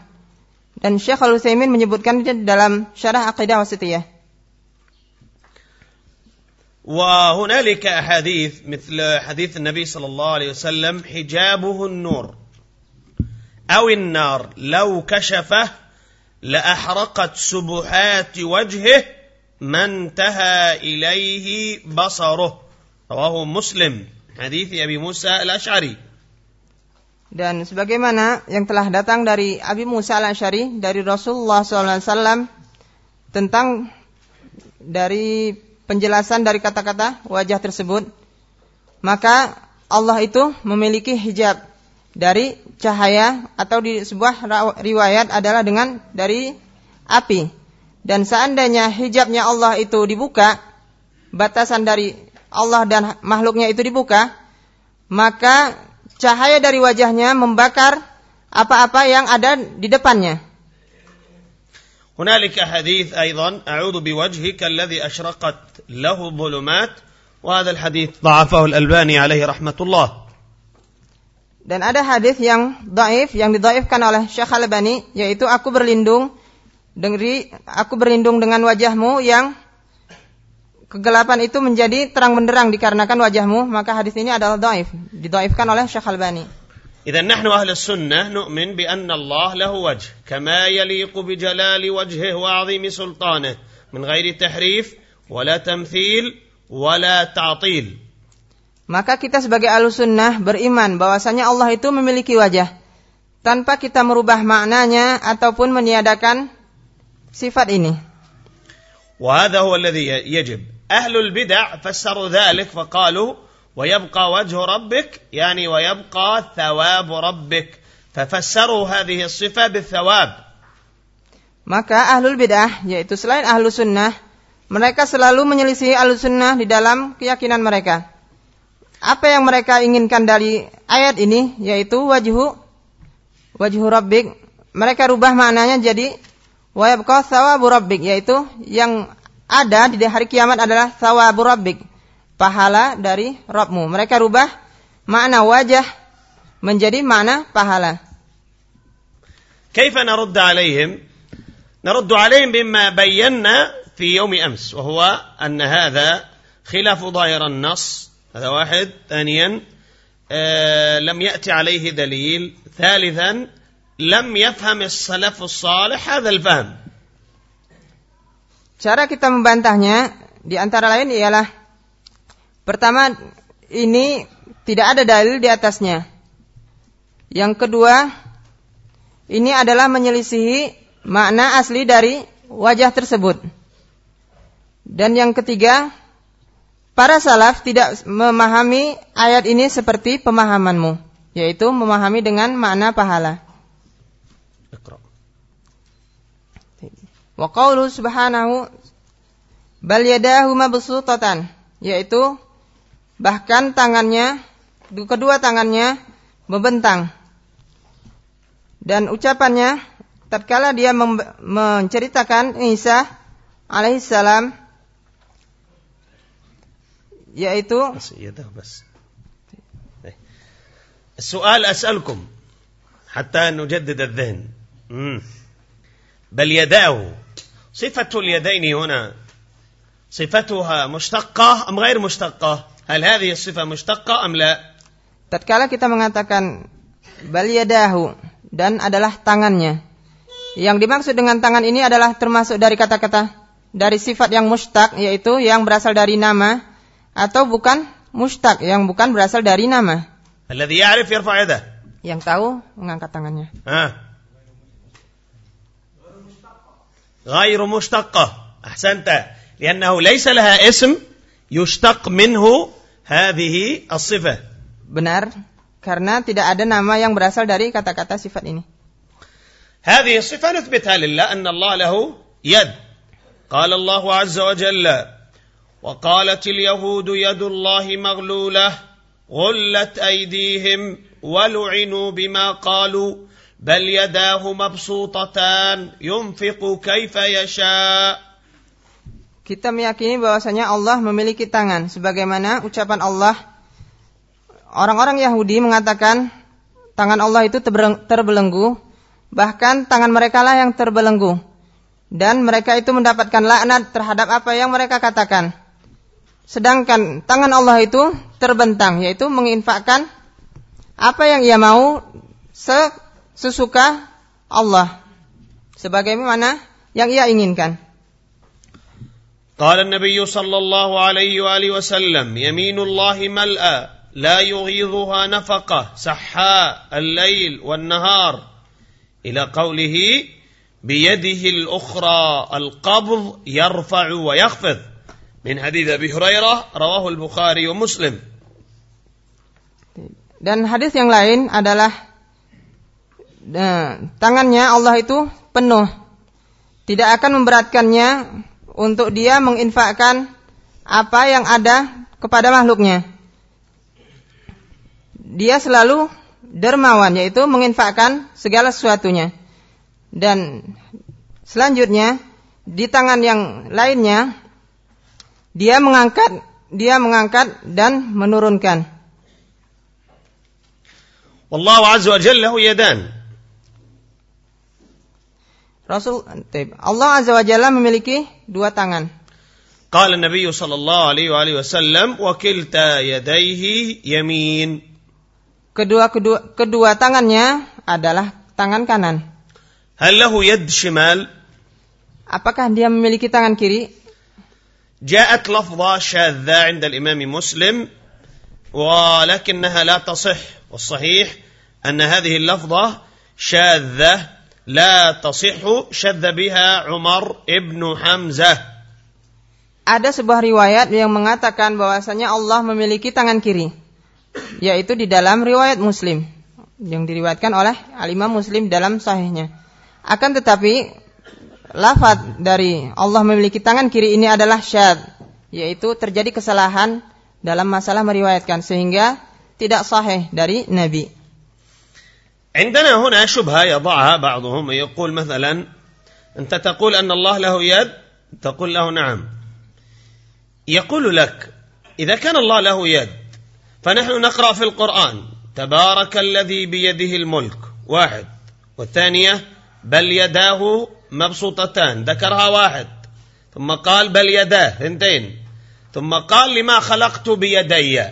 Dan Syekh Al-Utsaimin menyebutkan di dalam Syarah Aqidah Wasitiyah. وهنالك أحاديث مثل حديث النبي صلى الله عليه وسلم حجابه النور أو النار لو كشفه لأحرقت سبحات وجهه ما انتهى إليه بصره رواه مسلم حديث أبي موسى الأشعري Dan sebagaimana yang telah datang dari Abi Musa al-Ashari dari Rasulullah SAW tentang dari penjelasan dari kata-kata wajah tersebut, maka Allah itu memiliki hijab dari cahaya atau di sebuah riwayat adalah dengan dari api. Dan seandainya hijabnya Allah itu dibuka, batasan dari Allah dan makhluknya itu dibuka, maka cahaya dari wajahnya membakar apa-apa yang ada di depannya. هنالك حديث أيضا أعوذ بوجهك الذي أشرقت له الظلمات وهذا الحديث ضعفه الألباني عليه رحمة الله Dan ada hadis yang daif yang didaifkan oleh Syekh Al-Albani yaitu aku berlindung dari aku berlindung dengan wajahmu yang kegelapan itu menjadi terang benderang dikarenakan wajahmu maka hadis ini adalah daif didaifkan oleh Syekh Al-Albani. إذا نحن أهل السنة نؤمن بأن الله له وجه كما يليق بجلال وجهه وعظيم سلطانه من غير تحريف ولا تمثيل ولا تعطيل Maka kita sebagai sunnah beriman bahwasanya Allah itu memiliki wajah tanpa kita merubah maknanya ataupun meniadakan sifat ini. وهذا هو الذي يجب أهل البدع فسروا ذلك فقالوا ويبقى وجه ربك يعني ويبقى ثواب ربك ففسروا هذه الصفة بالثواب Maka ahlul bid'ah, yaitu selain ahlu sunnah, mereka selalu menyelisih ahlu sunnah di dalam keyakinan mereka. Apa yang mereka inginkan dari ayat ini, yaitu wajhu, wajhu rabbik, mereka rubah maknanya jadi wayabqa thawabu rabbik, yaitu yang ada di hari kiamat adalah thawabu rabbik pahala dari Rabbmu. Mereka rubah makna wajah menjadi makna pahala. كيف نرد عليهم؟ نرد عليهم بما بينا في يوم امس وهو ان هذا خلاف ظاهر النص هذا واحد ثانيا آه لم ياتي عليه دليل ثالثا لم يفهم السلف الصالح هذا الفهم Cara kita membantahnya di antara lain ialah Pertama, ini tidak ada dalil di atasnya. Yang kedua, ini adalah menyelisihi makna asli dari wajah tersebut. Dan yang ketiga, para salaf tidak memahami ayat ini seperti pemahamanmu, yaitu memahami dengan makna pahala. Wa qawlu subhanahu bal yadahu mabsutatan, yaitu bahkan tangannya kedua tangannya membentang dan ucapannya tatkala dia menceritakan Isa alaihissalam yaitu السؤال أسألكم حتى نجدد الذهن بل يداه صفة اليدين هنا صفتها مشتقة أم غير مشتقة هل هذه الصفة مشتقة أم لا tatkala kita mengatakan bal yadahu dan adalah tangannya yang dimaksud dengan tangan ini adalah termasuk dari kata-kata dari sifat yang mustaq yaitu yang berasal dari nama atau bukan mustaq yang bukan berasal dari nama الذي يعرف يرفع يده yang tahu mengangkat tangannya ها غير مشتقة. أحسنت. لأنه ليس لها اسم يشتق منه هذه الصفة. Benar karena tidak ada nama yang berasal dari kata-kata sifat ini. هذه الصفة نثبتها لله أن الله له يد. قال الله عز وجل وقالت اليهود يد الله مغلولة غلت أيديهم ولعنوا بما قالوا. بل يداه مبسوطتان ينفق كيف يشاء kita meyakini bahwasanya Allah memiliki tangan sebagaimana ucapan Allah orang-orang Yahudi mengatakan tangan Allah itu terbelenggu bahkan tangan mereka lah yang terbelenggu dan mereka itu mendapatkan laknat terhadap apa yang mereka katakan sedangkan tangan Allah itu terbentang yaitu menginfakkan apa yang ia mau sesuka Allah. Sebagaimana yang ia inginkan. قال النبي صلى الله عليه وآله وسلم يمين الله ملأى لا يغيظها نفقة سحاء الليل والنهار. إلى قوله بيده الأخرى القبض يرفع ويخفض. من حديث أبي هريرة رواه البخاري ومسلم. Dan hadis yang lain adalah tangannya Allah itu penuh tidak akan memberatkannya untuk dia menginfakkan apa yang ada kepada makhluknya. Dia selalu dermawan yaitu menginfakkan segala sesuatunya. Dan Selanjutnya, di tangan yang lainnya dia mengangkat dia mengangkat dan menurunkan. والله عز وجل له يدان Rasul Allah Azza wa Jalla memiliki dua tangan. قال النبي صلى الله عليه وآله وسلم وكلتا يديه يمين Kedua kedua kedua tangannya adalah tangan kanan. هل له يد شمال Apakah dia memiliki tangan kiri? جاءت لفظة شاذة عند الإمام مسلم ولكنها لا تصح والصحيح أن هذه اللفظة شاذة لا تصح شذ بها عمر ابن حمزة Ada sebuah riwayat yang mengatakan bahwasanya Allah memiliki tangan kiri, yaitu di dalam riwayat Muslim yang diriwayatkan oleh alimah Muslim dalam sahihnya. Akan tetapi lafaz dari Allah memiliki tangan kiri ini adalah syad, yaitu terjadi kesalahan dalam masalah meriwayatkan sehingga tidak sahih dari Nabi. عندنا هنا شبهة يضعها بعضهم يقول مثلا أنت تقول أن الله له يد؟ تقول له نعم. يقول لك إذا كان الله له يد فنحن نقرأ في القرآن تبارك الذي بيده الملك واحد. والثانية بل يداه مبسوطتان ذكرها واحد. ثم قال بل يداه اثنتين ثم قال لما خلقت بيدي.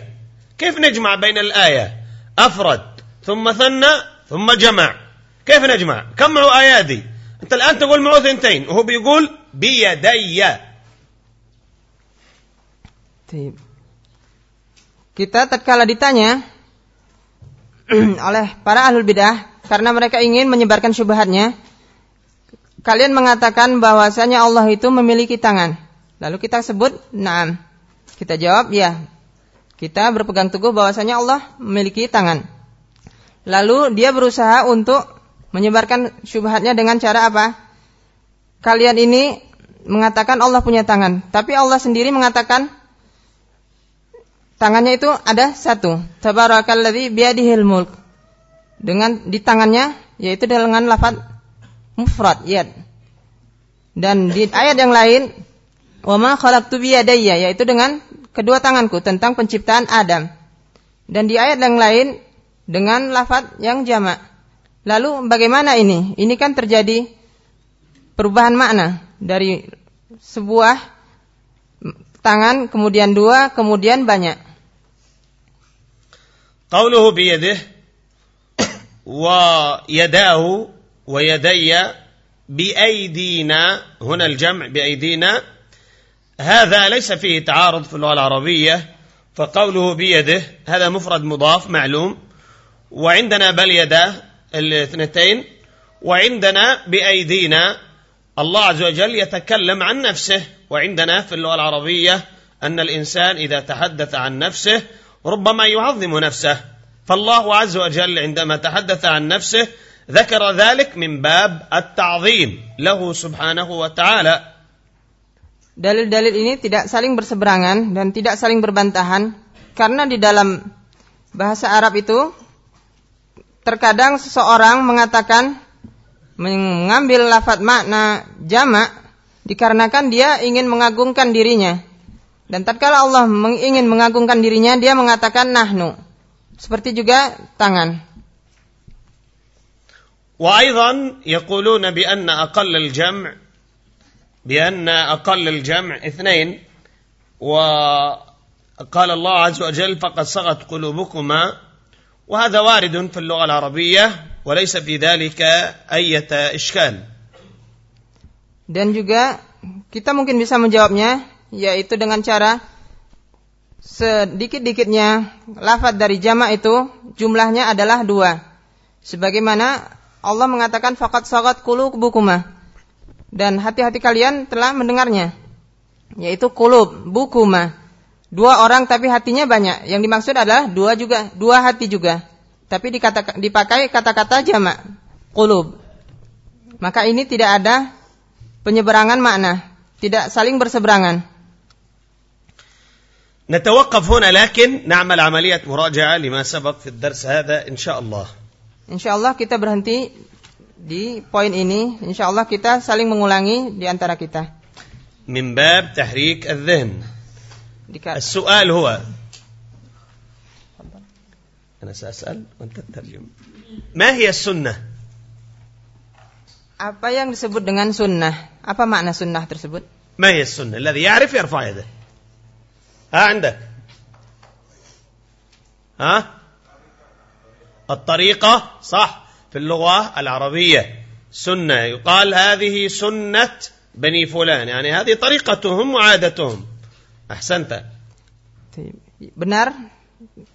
كيف نجمع بين الآية؟ أفرد. ثم ثنى ثم جمع كيف نجمع كم معه أيادي أنت الآن تقول معه ثنتين وهو بيقول بيدي Kita tatkala ditanya *clears throat* oleh para ahlul bidah karena mereka ingin menyebarkan syubhatnya, kalian mengatakan bahwasanya Allah itu memiliki tangan. Lalu kita sebut na'am. Kita jawab ya. Kita berpegang teguh bahwasanya Allah memiliki tangan. Lalu dia berusaha untuk menyebarkan syubhatnya dengan cara apa? Kalian ini mengatakan Allah punya tangan, tapi Allah sendiri mengatakan tangannya itu ada satu. Tabarakalladzi biadihil mulk. Dengan di tangannya yaitu dengan lafaz mufrad yad. Dan di ayat yang lain wa ma khalaqtu biyadayya yaitu dengan kedua tanganku tentang penciptaan Adam. Dan di ayat yang lain dengan lafaz yang jamak. Lalu bagaimana ini? Ini kan terjadi perubahan makna dari sebuah tangan kemudian dua kemudian banyak. قوله بيده ويداه ويدي بأيدينا هنا الجمع بأيدينا هذا ليس فيه تعارض في اللغة العربية فقوله بيده هذا مفرد مضاف معلوم وعندنا بل يداه الاثنتين وعندنا بأيدينا الله عز وجل يتكلم عن نفسه. وعندنا في اللغة العربية أن الإنسان إذا تحدث عن نفسه ربما يعظم نفسه. فالله عز وجل عندما تحدث عن نفسه ذكر ذلك من باب التعظيم له سبحانه وتعالى. Dalil-dalil ini tidak saling berseberangan dan tidak saling berbantahan. Karena di dalam bahasa Arab itu terkadang seseorang mengatakan mengambil lafaz makna jamak dikarenakan dia ingin mengagungkan dirinya dan tatkala Allah ingin mengagungkan dirinya, dia mengatakan nahnu. Seperti juga tangan. وأيضا يقولون بأن أقل الجمع بأن أقل الجمع اثنين وقال الله عز وجل فقد صغت قلوبكما وهذا وارد في اللغة العربية وليس في ذلك أية إشكال Dan juga kita mungkin bisa menjawabnya yaitu dengan cara sedikit-dikitnya lafaz dari jamak itu jumlahnya adalah dua. Sebagaimana Allah mengatakan fakat sagat kulub bukuma. Dan hati-hati kalian telah mendengarnya. Yaitu kulub, bukuma. Dua orang tapi hatinya banyak. Yang dimaksud adalah dua juga, dua hati juga. Tapi dikata, dipakai kata-kata jamak, kulub. Maka ini tidak ada penyeberangan makna, tidak saling berseberangan. نتوقف هنا لكن نعمل عملية مراجعة لما سبق في الدرس هذا إن شاء الله Insya Allah kita berhenti di poin ini insya Allah kita saling mengulangi di antara kita. من باب تحريك الذهن السؤال هو. أنا سأسأل وأنت تترجم. ما هي السنة؟ apa yang disebut dengan sunnah? Apa makna sunnah tersebut? ما هي السنة؟ الذي يعرف يرفع يده. ها عندك. ها؟ الطريقة صح. في اللغة العربية. سنة. يقال هذه سنة بني فلان. يعني هذه طريقتهم وعادتهم. أحسنت Benar,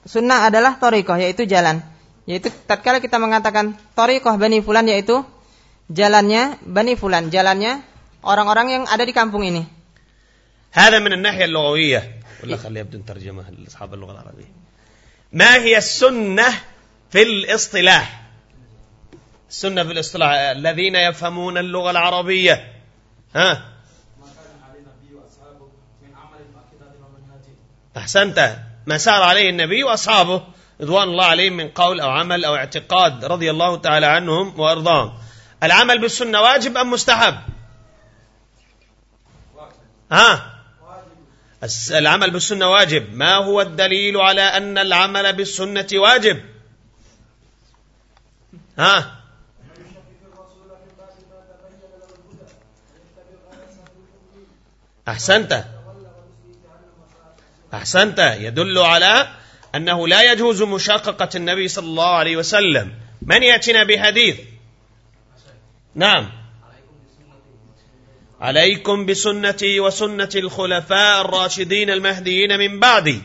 sunnah adalah torikoh, yaitu jalan. Yaitu tatkala kita mengatakan torikoh bani fulan, yaitu jalannya bani fulan, jalannya orang-orang yang ada di kampung ini. هذا من الناحية اللغوية ولا خليها بدون ترجمة لأصحاب اللغة العربية ما هي السنة في الاصطلاح السنة في الاصطلاح الذين يفهمون اللغة العربية ها أحسنت. ما سار عليه النبي وأصحابه رضوان الله عليهم من قول أو عمل أو اعتقاد رضي الله تعالى عنهم وأرضاهم. العمل بالسنة واجب أم مستحب؟ ها؟ العمل بالسنة واجب. ما هو الدليل على أن العمل بالسنة واجب؟ ها؟ أحسنت. أحسنت. يدل على أنه لا يجوز مشاققة النبي صلى الله عليه وسلم. من يأتينا بحديث؟ نعم. عليكم بسنتي وسنة الخلفاء الراشدين المهديين من بعدي.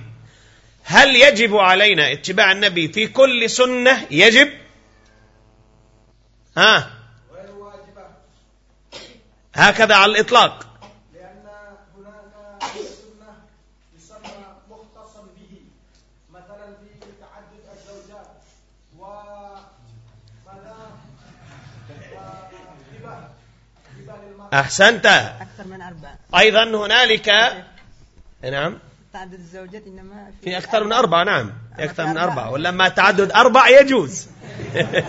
هل يجب علينا اتباع النبي في كل سنة؟ يجب. ها؟ هكذا على الإطلاق لأن هناك سنة يسمى مختصا به مثلا في تعدد الزوجات وماذا وهبة هبة للمرأة أحسنت. أكثر من أربعة. أيضا هنالك نعم. تعدد الزوجات إنما في أكثر من أربعة نعم. في أكثر من أربعة. ولما تعدد أربع يجوز. *laughs*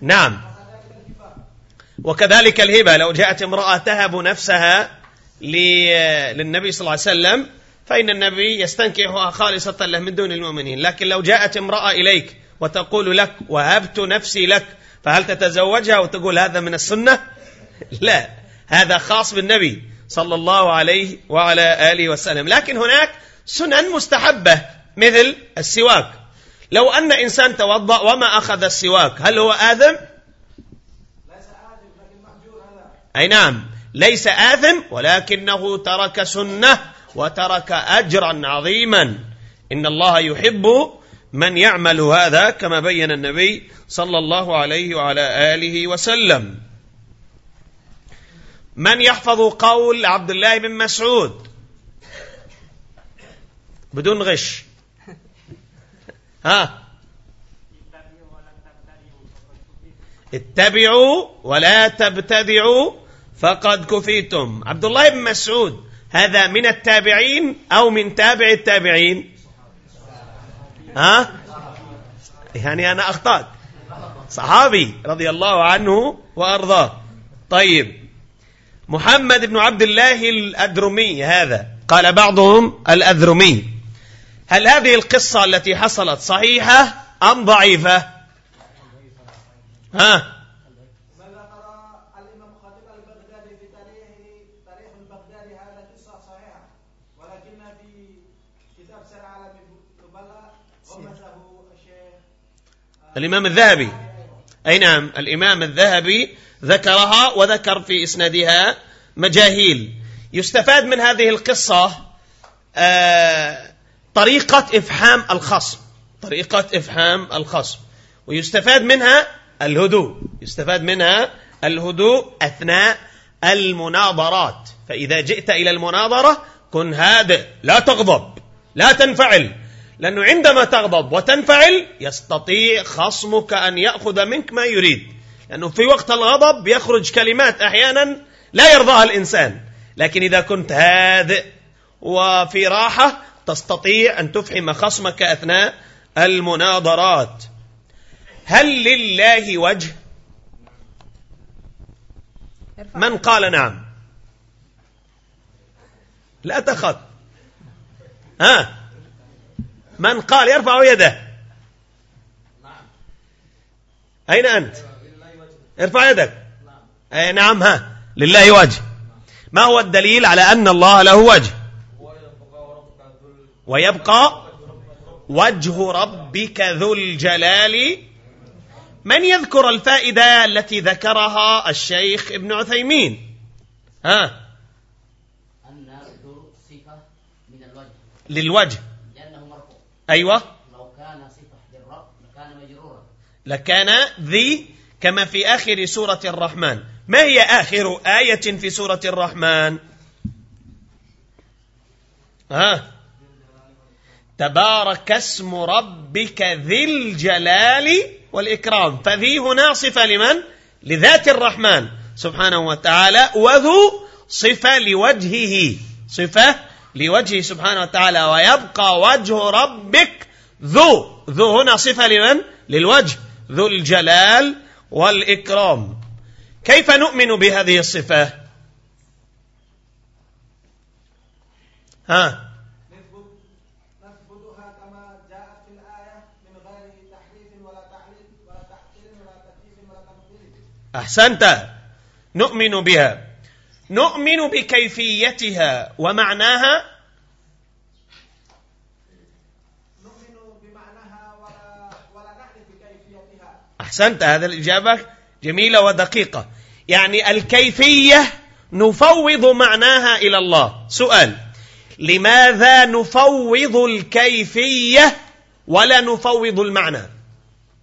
نعم. وكذلك الهبة. لو جاءت امرأة تهب نفسها للنبي صلى الله عليه وسلم فإن النبي يستنكحها خالصة له من دون المؤمنين. لكن لو جاءت امرأة إليك وتقول لك وهبت نفسي لك فهل تتزوجها وتقول هذا من السنة؟ لا. هذا خاص بالنبي صلى الله عليه وعلى آله وسلم. لكن هناك سنن مستحبة مثل السواك. لو أن إنسان توضأ وما أخذ السواك هل هو آثم؟ أي نعم. ليس آثم ولكنه ترك سنة وترك أجرا عظيما. إن الله يحب من يعمل هذا كما بين النبي صلى الله عليه وعلى آله وسلم. من يحفظ قول عبد الله بن مسعود؟ بدون غش. ها؟ اتبعوا ولا تبتدعوا فقد كفيتم. عبد الله بن مسعود هذا من التابعين أو من تابع التابعين؟ ها? يعني أنا أخطأت. صحابي رضي الله عنه وأرضاه. طيب. محمد بن عبد الله الأدرمي هذا. قال بعضهم الأذرمي هل هذه القصة التي حصلت صحيحة أم ضعيفة؟ ها ما ذكر الإمام خطيب البغدادي في تاريخ تاريخ البغدادي هذا قصة صحيحة ولكن في كتاب سير عالم النبلاء غمزه الشيخ الإمام الذهبي. أي نعم الإمام الذهبي ذكرها وذكر في إسنادها مجاهيل. يستفاد من هذه القصة آه، طريقة إفحام الخصم. طريقة إفحام الخصم. ويستفاد منها الهدوء. يستفاد منها الهدوء أثناء المناظرات. فإذا جئت إلى المناظرة كن هادئ لا تغضب لا تنفعل. لأنه عندما تغضب وتنفعل يستطيع خصمك أن يأخذ منك ما يريد. لأنه في وقت الغضب يخرج كلمات أحيانا لا يرضاها الإنسان. لكن إذا كنت هادئ وفي راحة تستطيع أن تفحم خصمك أثناء المناظرات. هل لله وجه؟ من قال نعم؟ لا تخط ها؟ من قال يرفع يده. أين أنت؟ ارفع يدك. أي نعم ها. لله وجه. ما هو الدليل على أن الله له وجه؟ ويبقى وجه ربك ذو الجلال. من يذكر الفائدة التي ذكرها الشيخ ابن عثيمين؟ ها. أن ذو صفة من الوجه. للوجه. أيوة. لو كان صفة للرب لكان مجرورا. لكان ذي كما في آخر سورة الرحمن. ما هي آخر آية في سورة الرحمن؟ ها تبارك اسم ربك ذي الجلال والإكرام. فذي هنا صفة لمن؟ لذات الرحمن. سبحانه وتعالى وذو صفة لوجهه. صفة لوجهه سبحانه وتعالى ويبقى وجه ربك ذو ذو هنا صفة لمن؟ للوجه ذو الجلال والإكرام كيف نؤمن بهذه الصفة؟ ها أحسنت نؤمن بها نؤمن بكيفيتها ومعناها نؤمن بمعناها ولا ولا أحسنت هذا الإجابة جميلة ودقيقة. يعني الكيفية نفوض معناها إلى الله. سؤال لماذا نفوض الكيفية ولا نفوض المعنى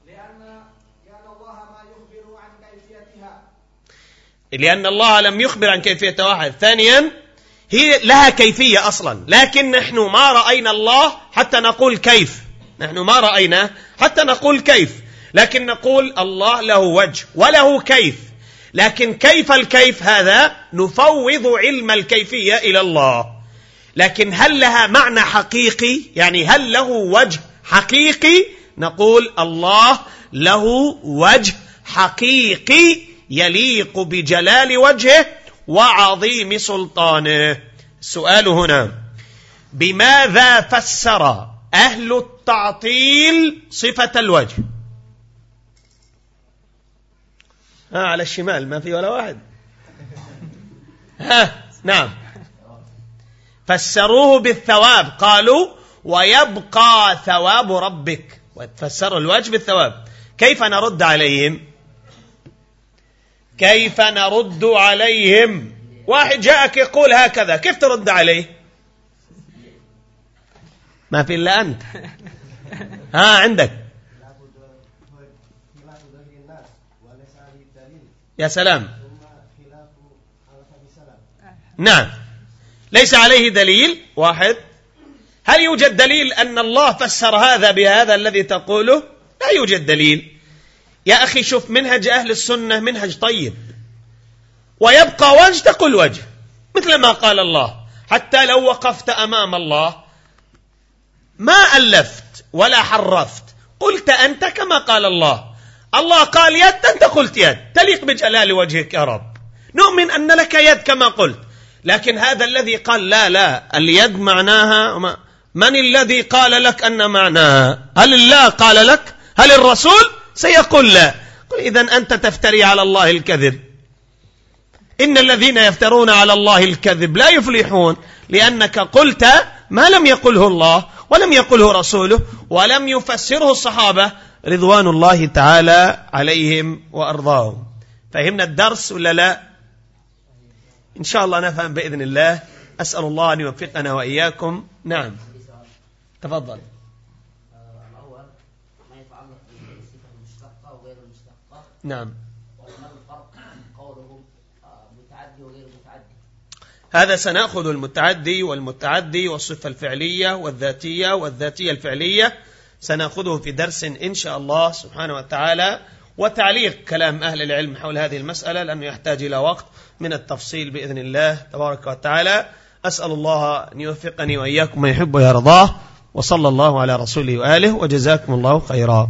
لأن لأن الله ما يخبر عن كيفيتها لأن الله لم يخبر عن كيفية واحد. ثانيا هي لها كيفية أصلا. لكن نحن ما رأينا الله حتى نقول كيف. نحن ما رأينا حتى نقول كيف. لكن نقول الله له وجه وله كيف. لكن كيف الكيف هذا؟ نفوض علم الكيفية إلى الله. لكن هل لها معنى حقيقي؟ يعني هل له وجه حقيقي؟ نقول الله له وجه حقيقي يليق بجلال وجهه وعظيم سلطانه. السؤال هنا. بماذا فسر أهل التعطيل صفة الوجه؟ ها على الشمال ما في ولا واحد. ها نعم. فسروه بالثواب قالوا ويبقى ثواب ربك. وفسروا الوجه بالثواب. كيف نرد عليهم؟ كيف نرد عليهم؟ واحد جاءك يقول هكذا كيف ترد عليه؟ ما في إلا أنت. *laughs* ها عندك. يا سلام. نعم. ليس عليه دليل. واحد. هل يوجد دليل أن الله فسر هذا بهذا الذي تقوله؟ لا يوجد دليل. يا أخي شوف منهج أهل السنة منهج طيب. ويبقى وجه تقول وجه مثل ما قال الله حتى لو وقفت أمام الله ما ألفت ولا حرفت قلت أنت كما قال الله. الله قال يد أنت قلت يد تليق بجلال وجهك يا رب. نؤمن أن لك يد كما قلت لكن هذا الذي قال لا لا اليد معناها من الذي قال لك أن معناها؟ هل الله قال لك؟ هل الرسول؟ سيقول لا. قل إذا أنت تفتري على الله الكذب. إن الذين يفترون على الله الكذب لا يفلحون لأنك قلت ما لم يقله الله ولم يقله رسوله ولم يفسره الصحابة. رضوان الله تعالى عليهم وأرضاهم. فهمنا الدرس ولا لا؟ إن شاء الله نفهم بإذن الله. أسأل الله أن يوفقنا وإياكم. نعم. تفضل الأول ما يتعلق بالصفة المشتقة وغير المشتقة نعم. آه، هذا سنأخذ المتعدي والمتعدي والصفة الفعلية والذاتية والذاتية الفعلية. سنأخذه في درس إن شاء الله سبحانه وتعالى. وتعليق كلام أهل العلم حول هذه المسألة لأنه يحتاج إلى وقت من التفصيل بإذن الله تبارك وتعالى. أسأل الله أن يوفقني وإياكم ما يحب ويرضاه. وصلى الله على رسوله وآله وجزاكم الله خيرا.